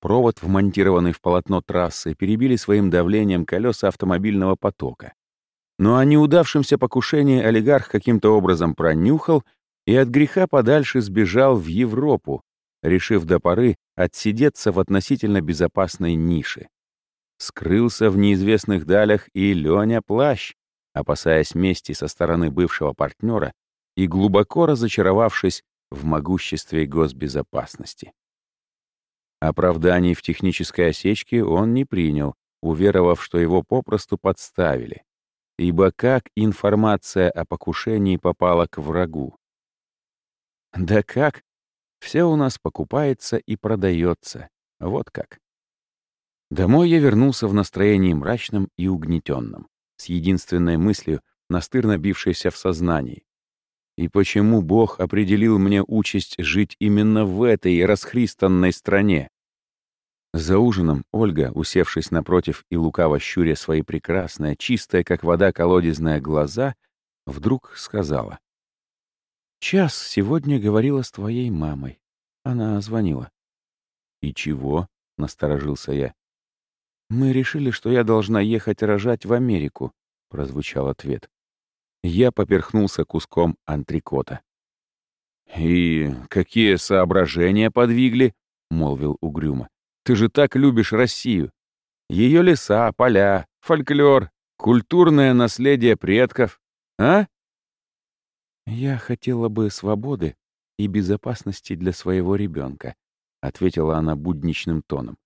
Провод, вмонтированный в полотно трассы, перебили своим давлением колеса автомобильного потока. Но о неудавшемся покушении олигарх каким-то образом пронюхал и от греха подальше сбежал в Европу, решив до поры отсидеться в относительно безопасной нише. Скрылся в неизвестных далях и Леня Плащ, опасаясь мести со стороны бывшего партнера и глубоко разочаровавшись в могуществе госбезопасности. Оправданий в технической осечке он не принял, уверовав, что его попросту подставили. Ибо как информация о покушении попала к врагу? Да как? Все у нас покупается и продается. Вот как. Домой я вернулся в настроении мрачном и угнетенном, с единственной мыслью, настырно бившейся в сознании. И почему Бог определил мне участь жить именно в этой расхристанной стране? За ужином Ольга, усевшись напротив и лукаво щуря свои прекрасные, чистые, как вода, колодезные глаза, вдруг сказала. «Час сегодня говорила с твоей мамой. Она звонила». «И чего?» — насторожился я. «Мы решили, что я должна ехать рожать в Америку», — прозвучал ответ. Я поперхнулся куском антрикота. «И какие соображения подвигли?» — молвил угрюмо. «Ты же так любишь Россию. Ее леса, поля, фольклор, культурное наследие предков. А?» «Я хотела бы свободы и безопасности для своего ребенка», — ответила она будничным тоном.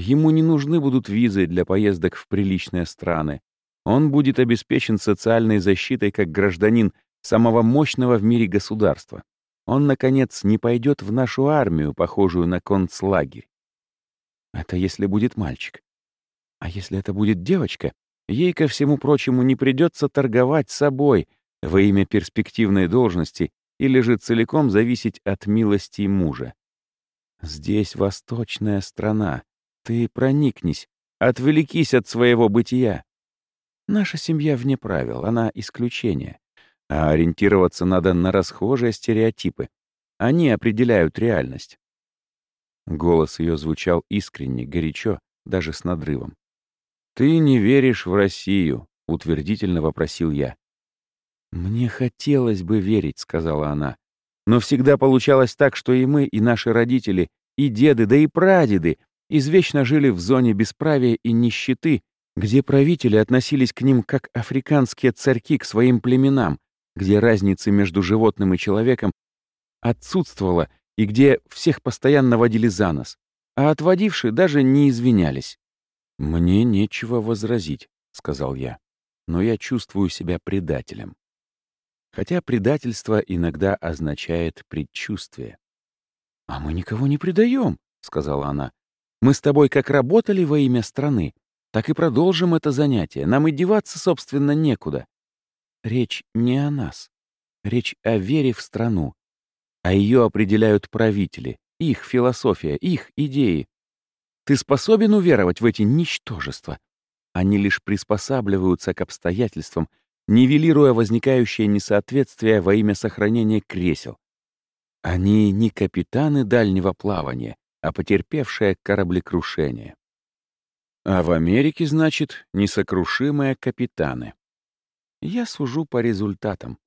Ему не нужны будут визы для поездок в приличные страны. Он будет обеспечен социальной защитой как гражданин самого мощного в мире государства. Он, наконец, не пойдет в нашу армию, похожую на концлагерь. Это если будет мальчик. А если это будет девочка, ей, ко всему прочему, не придется торговать собой во имя перспективной должности или же целиком зависеть от милости мужа. Здесь восточная страна, ты проникнись, отвлекись от своего бытия. Наша семья вне правил, она исключение. А ориентироваться надо на расхожие стереотипы. Они определяют реальность. Голос ее звучал искренне, горячо, даже с надрывом. «Ты не веришь в Россию», — утвердительно вопросил я. «Мне хотелось бы верить», — сказала она. «Но всегда получалось так, что и мы, и наши родители, и деды, да и прадеды извечно жили в зоне бесправия и нищеты, где правители относились к ним как африканские царьки к своим племенам, где разницы между животным и человеком отсутствовала и где всех постоянно водили за нос, а отводившие даже не извинялись. «Мне нечего возразить», — сказал я, «но я чувствую себя предателем». Хотя предательство иногда означает предчувствие. «А мы никого не предаем», — сказала она. «Мы с тобой как работали во имя страны, так и продолжим это занятие. Нам и деваться, собственно, некуда. Речь не о нас. Речь о вере в страну. А ее определяют правители, их философия, их идеи. Ты способен уверовать в эти ничтожества? Они лишь приспосабливаются к обстоятельствам, нивелируя возникающее несоответствие во имя сохранения кресел. Они не капитаны дальнего плавания, а потерпевшие кораблекрушение. А в Америке, значит, несокрушимые капитаны. Я сужу по результатам.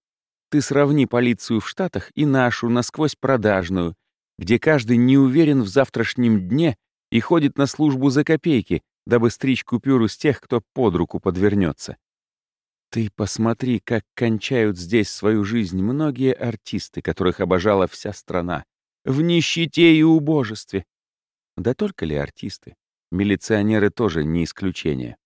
Ты сравни полицию в Штатах и нашу, насквозь продажную, где каждый не уверен в завтрашнем дне и ходит на службу за копейки, дабы стричь купюру с тех, кто под руку подвернется. Ты посмотри, как кончают здесь свою жизнь многие артисты, которых обожала вся страна, в нищете и убожестве. Да только ли артисты? Милиционеры тоже не исключение.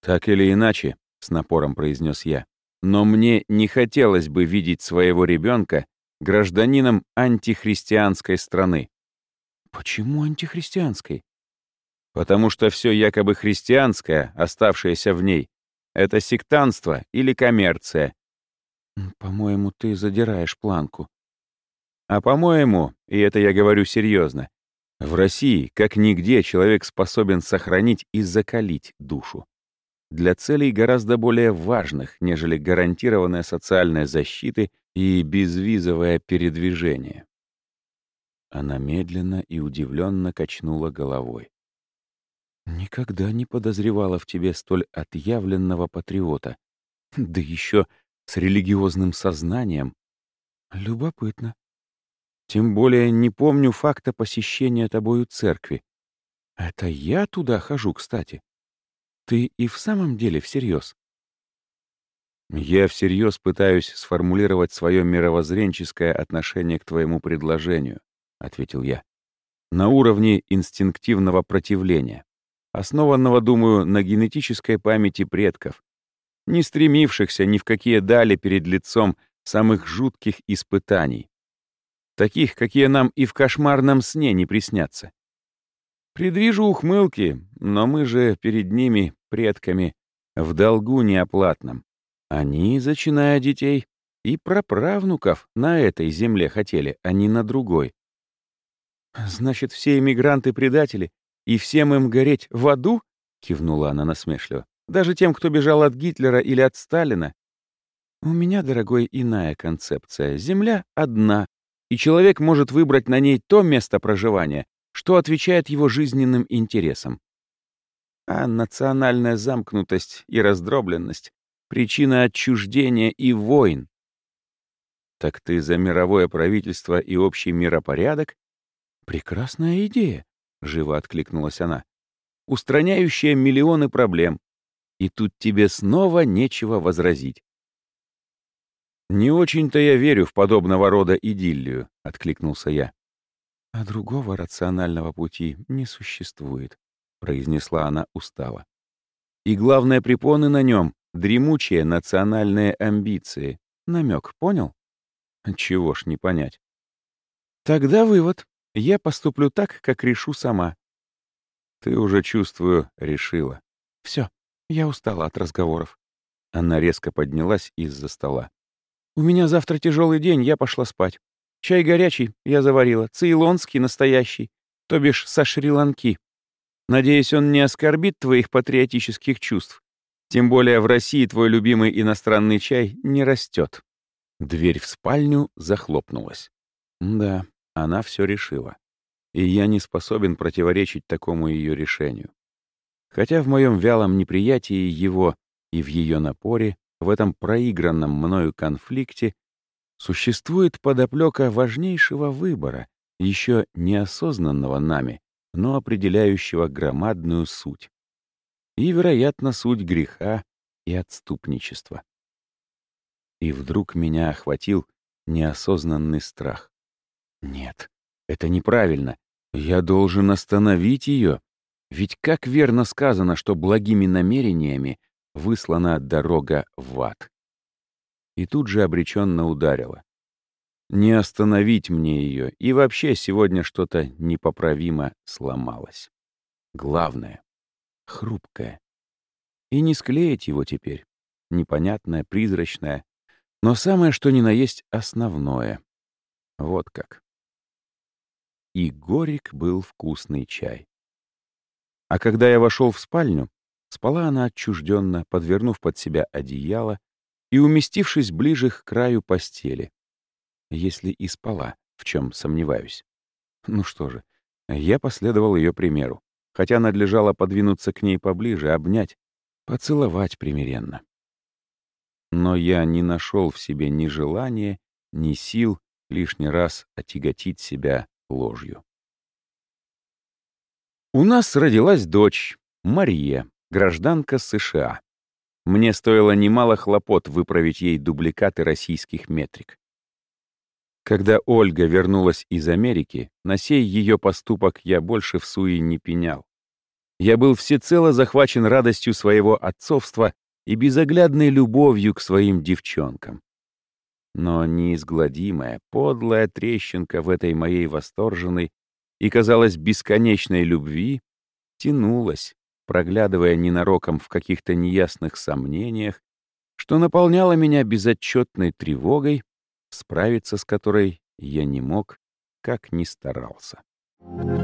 «Так или иначе», — с напором произнес я, «но мне не хотелось бы видеть своего ребенка гражданином антихристианской страны». «Почему антихристианской?» «Потому что все якобы христианское, оставшееся в ней, это сектанство или коммерция». «По-моему, ты задираешь планку». «А по-моему, и это я говорю серьезно, в России, как нигде, человек способен сохранить и закалить душу. Для целей гораздо более важных, нежели гарантированная социальная защита и безвизовое передвижение. Она медленно и удивленно качнула головой. «Никогда не подозревала в тебе столь отъявленного патриота. Да еще с религиозным сознанием. Любопытно. Тем более не помню факта посещения тобою церкви. Это я туда хожу, кстати. Ты и в самом деле всерьез? Я всерьез пытаюсь сформулировать свое мировоззренческое отношение к твоему предложению, ответил я. На уровне инстинктивного противления, основанного, думаю, на генетической памяти предков, не стремившихся ни в какие дали перед лицом самых жутких испытаний таких, какие нам и в кошмарном сне не приснятся. Предвижу ухмылки, но мы же перед ними, предками, в долгу неоплатном. Они, зачиная детей, и праправнуков на этой земле хотели, а не на другой. «Значит, все эмигранты — предатели, и всем им гореть в аду?» — кивнула она насмешливо. «Даже тем, кто бежал от Гитлера или от Сталина?» «У меня, дорогой, иная концепция. Земля одна, и человек может выбрать на ней то место проживания, что отвечает его жизненным интересам. А национальная замкнутость и раздробленность — причина отчуждения и войн. Так ты за мировое правительство и общий миропорядок? Прекрасная идея, — живо откликнулась она, устраняющая миллионы проблем. И тут тебе снова нечего возразить. «Не очень-то я верю в подобного рода идиллию», — откликнулся я. «А другого рационального пути не существует», — произнесла она устало. «И главное препоны на нем — дремучие национальные амбиции. Намек, понял?» «Чего ж не понять?» «Тогда вывод. Я поступлю так, как решу сама». «Ты уже, чувствую, решила». Все, я устала от разговоров». Она резко поднялась из-за стола. «У меня завтра тяжелый день, я пошла спать. Чай горячий я заварила, цейлонский настоящий, то бишь со Шри-Ланки. Надеюсь, он не оскорбит твоих патриотических чувств. Тем более в России твой любимый иностранный чай не растет. Дверь в спальню захлопнулась. Да, она все решила. И я не способен противоречить такому ее решению. Хотя в моем вялом неприятии его и в ее напоре, в этом проигранном мною конфликте, существует подоплека важнейшего выбора, еще неосознанного нами, но определяющего громадную суть. И, вероятно, суть греха и отступничества. И вдруг меня охватил неосознанный страх. Нет, это неправильно. Я должен остановить ее. Ведь как верно сказано, что благими намерениями выслана дорога в ад. И тут же обреченно ударила. Не остановить мне ее, и вообще сегодня что-то непоправимо сломалось. Главное — хрупкое. И не склеить его теперь. Непонятное, призрачное. Но самое, что ни на есть, основное. Вот как. И горек был вкусный чай. А когда я вошел в спальню, спала она отчужденно, подвернув под себя одеяло и уместившись ближе к краю постели. Если и спала, в чем сомневаюсь. Ну что же, я последовал ее примеру, хотя надлежало подвинуться к ней поближе, обнять, поцеловать примиренно. Но я не нашел в себе ни желания, ни сил лишний раз отяготить себя ложью. У нас родилась дочь, Мария, гражданка США. Мне стоило немало хлопот выправить ей дубликаты российских метрик. Когда Ольга вернулась из Америки, на сей ее поступок я больше в суе не пенял. Я был всецело захвачен радостью своего отцовства и безоглядной любовью к своим девчонкам. Но неизгладимая, подлая трещинка в этой моей восторженной и, казалось, бесконечной любви тянулась, проглядывая ненароком в каких-то неясных сомнениях, что наполняло меня безотчетной тревогой, справиться с которой я не мог, как ни старался. Thank you.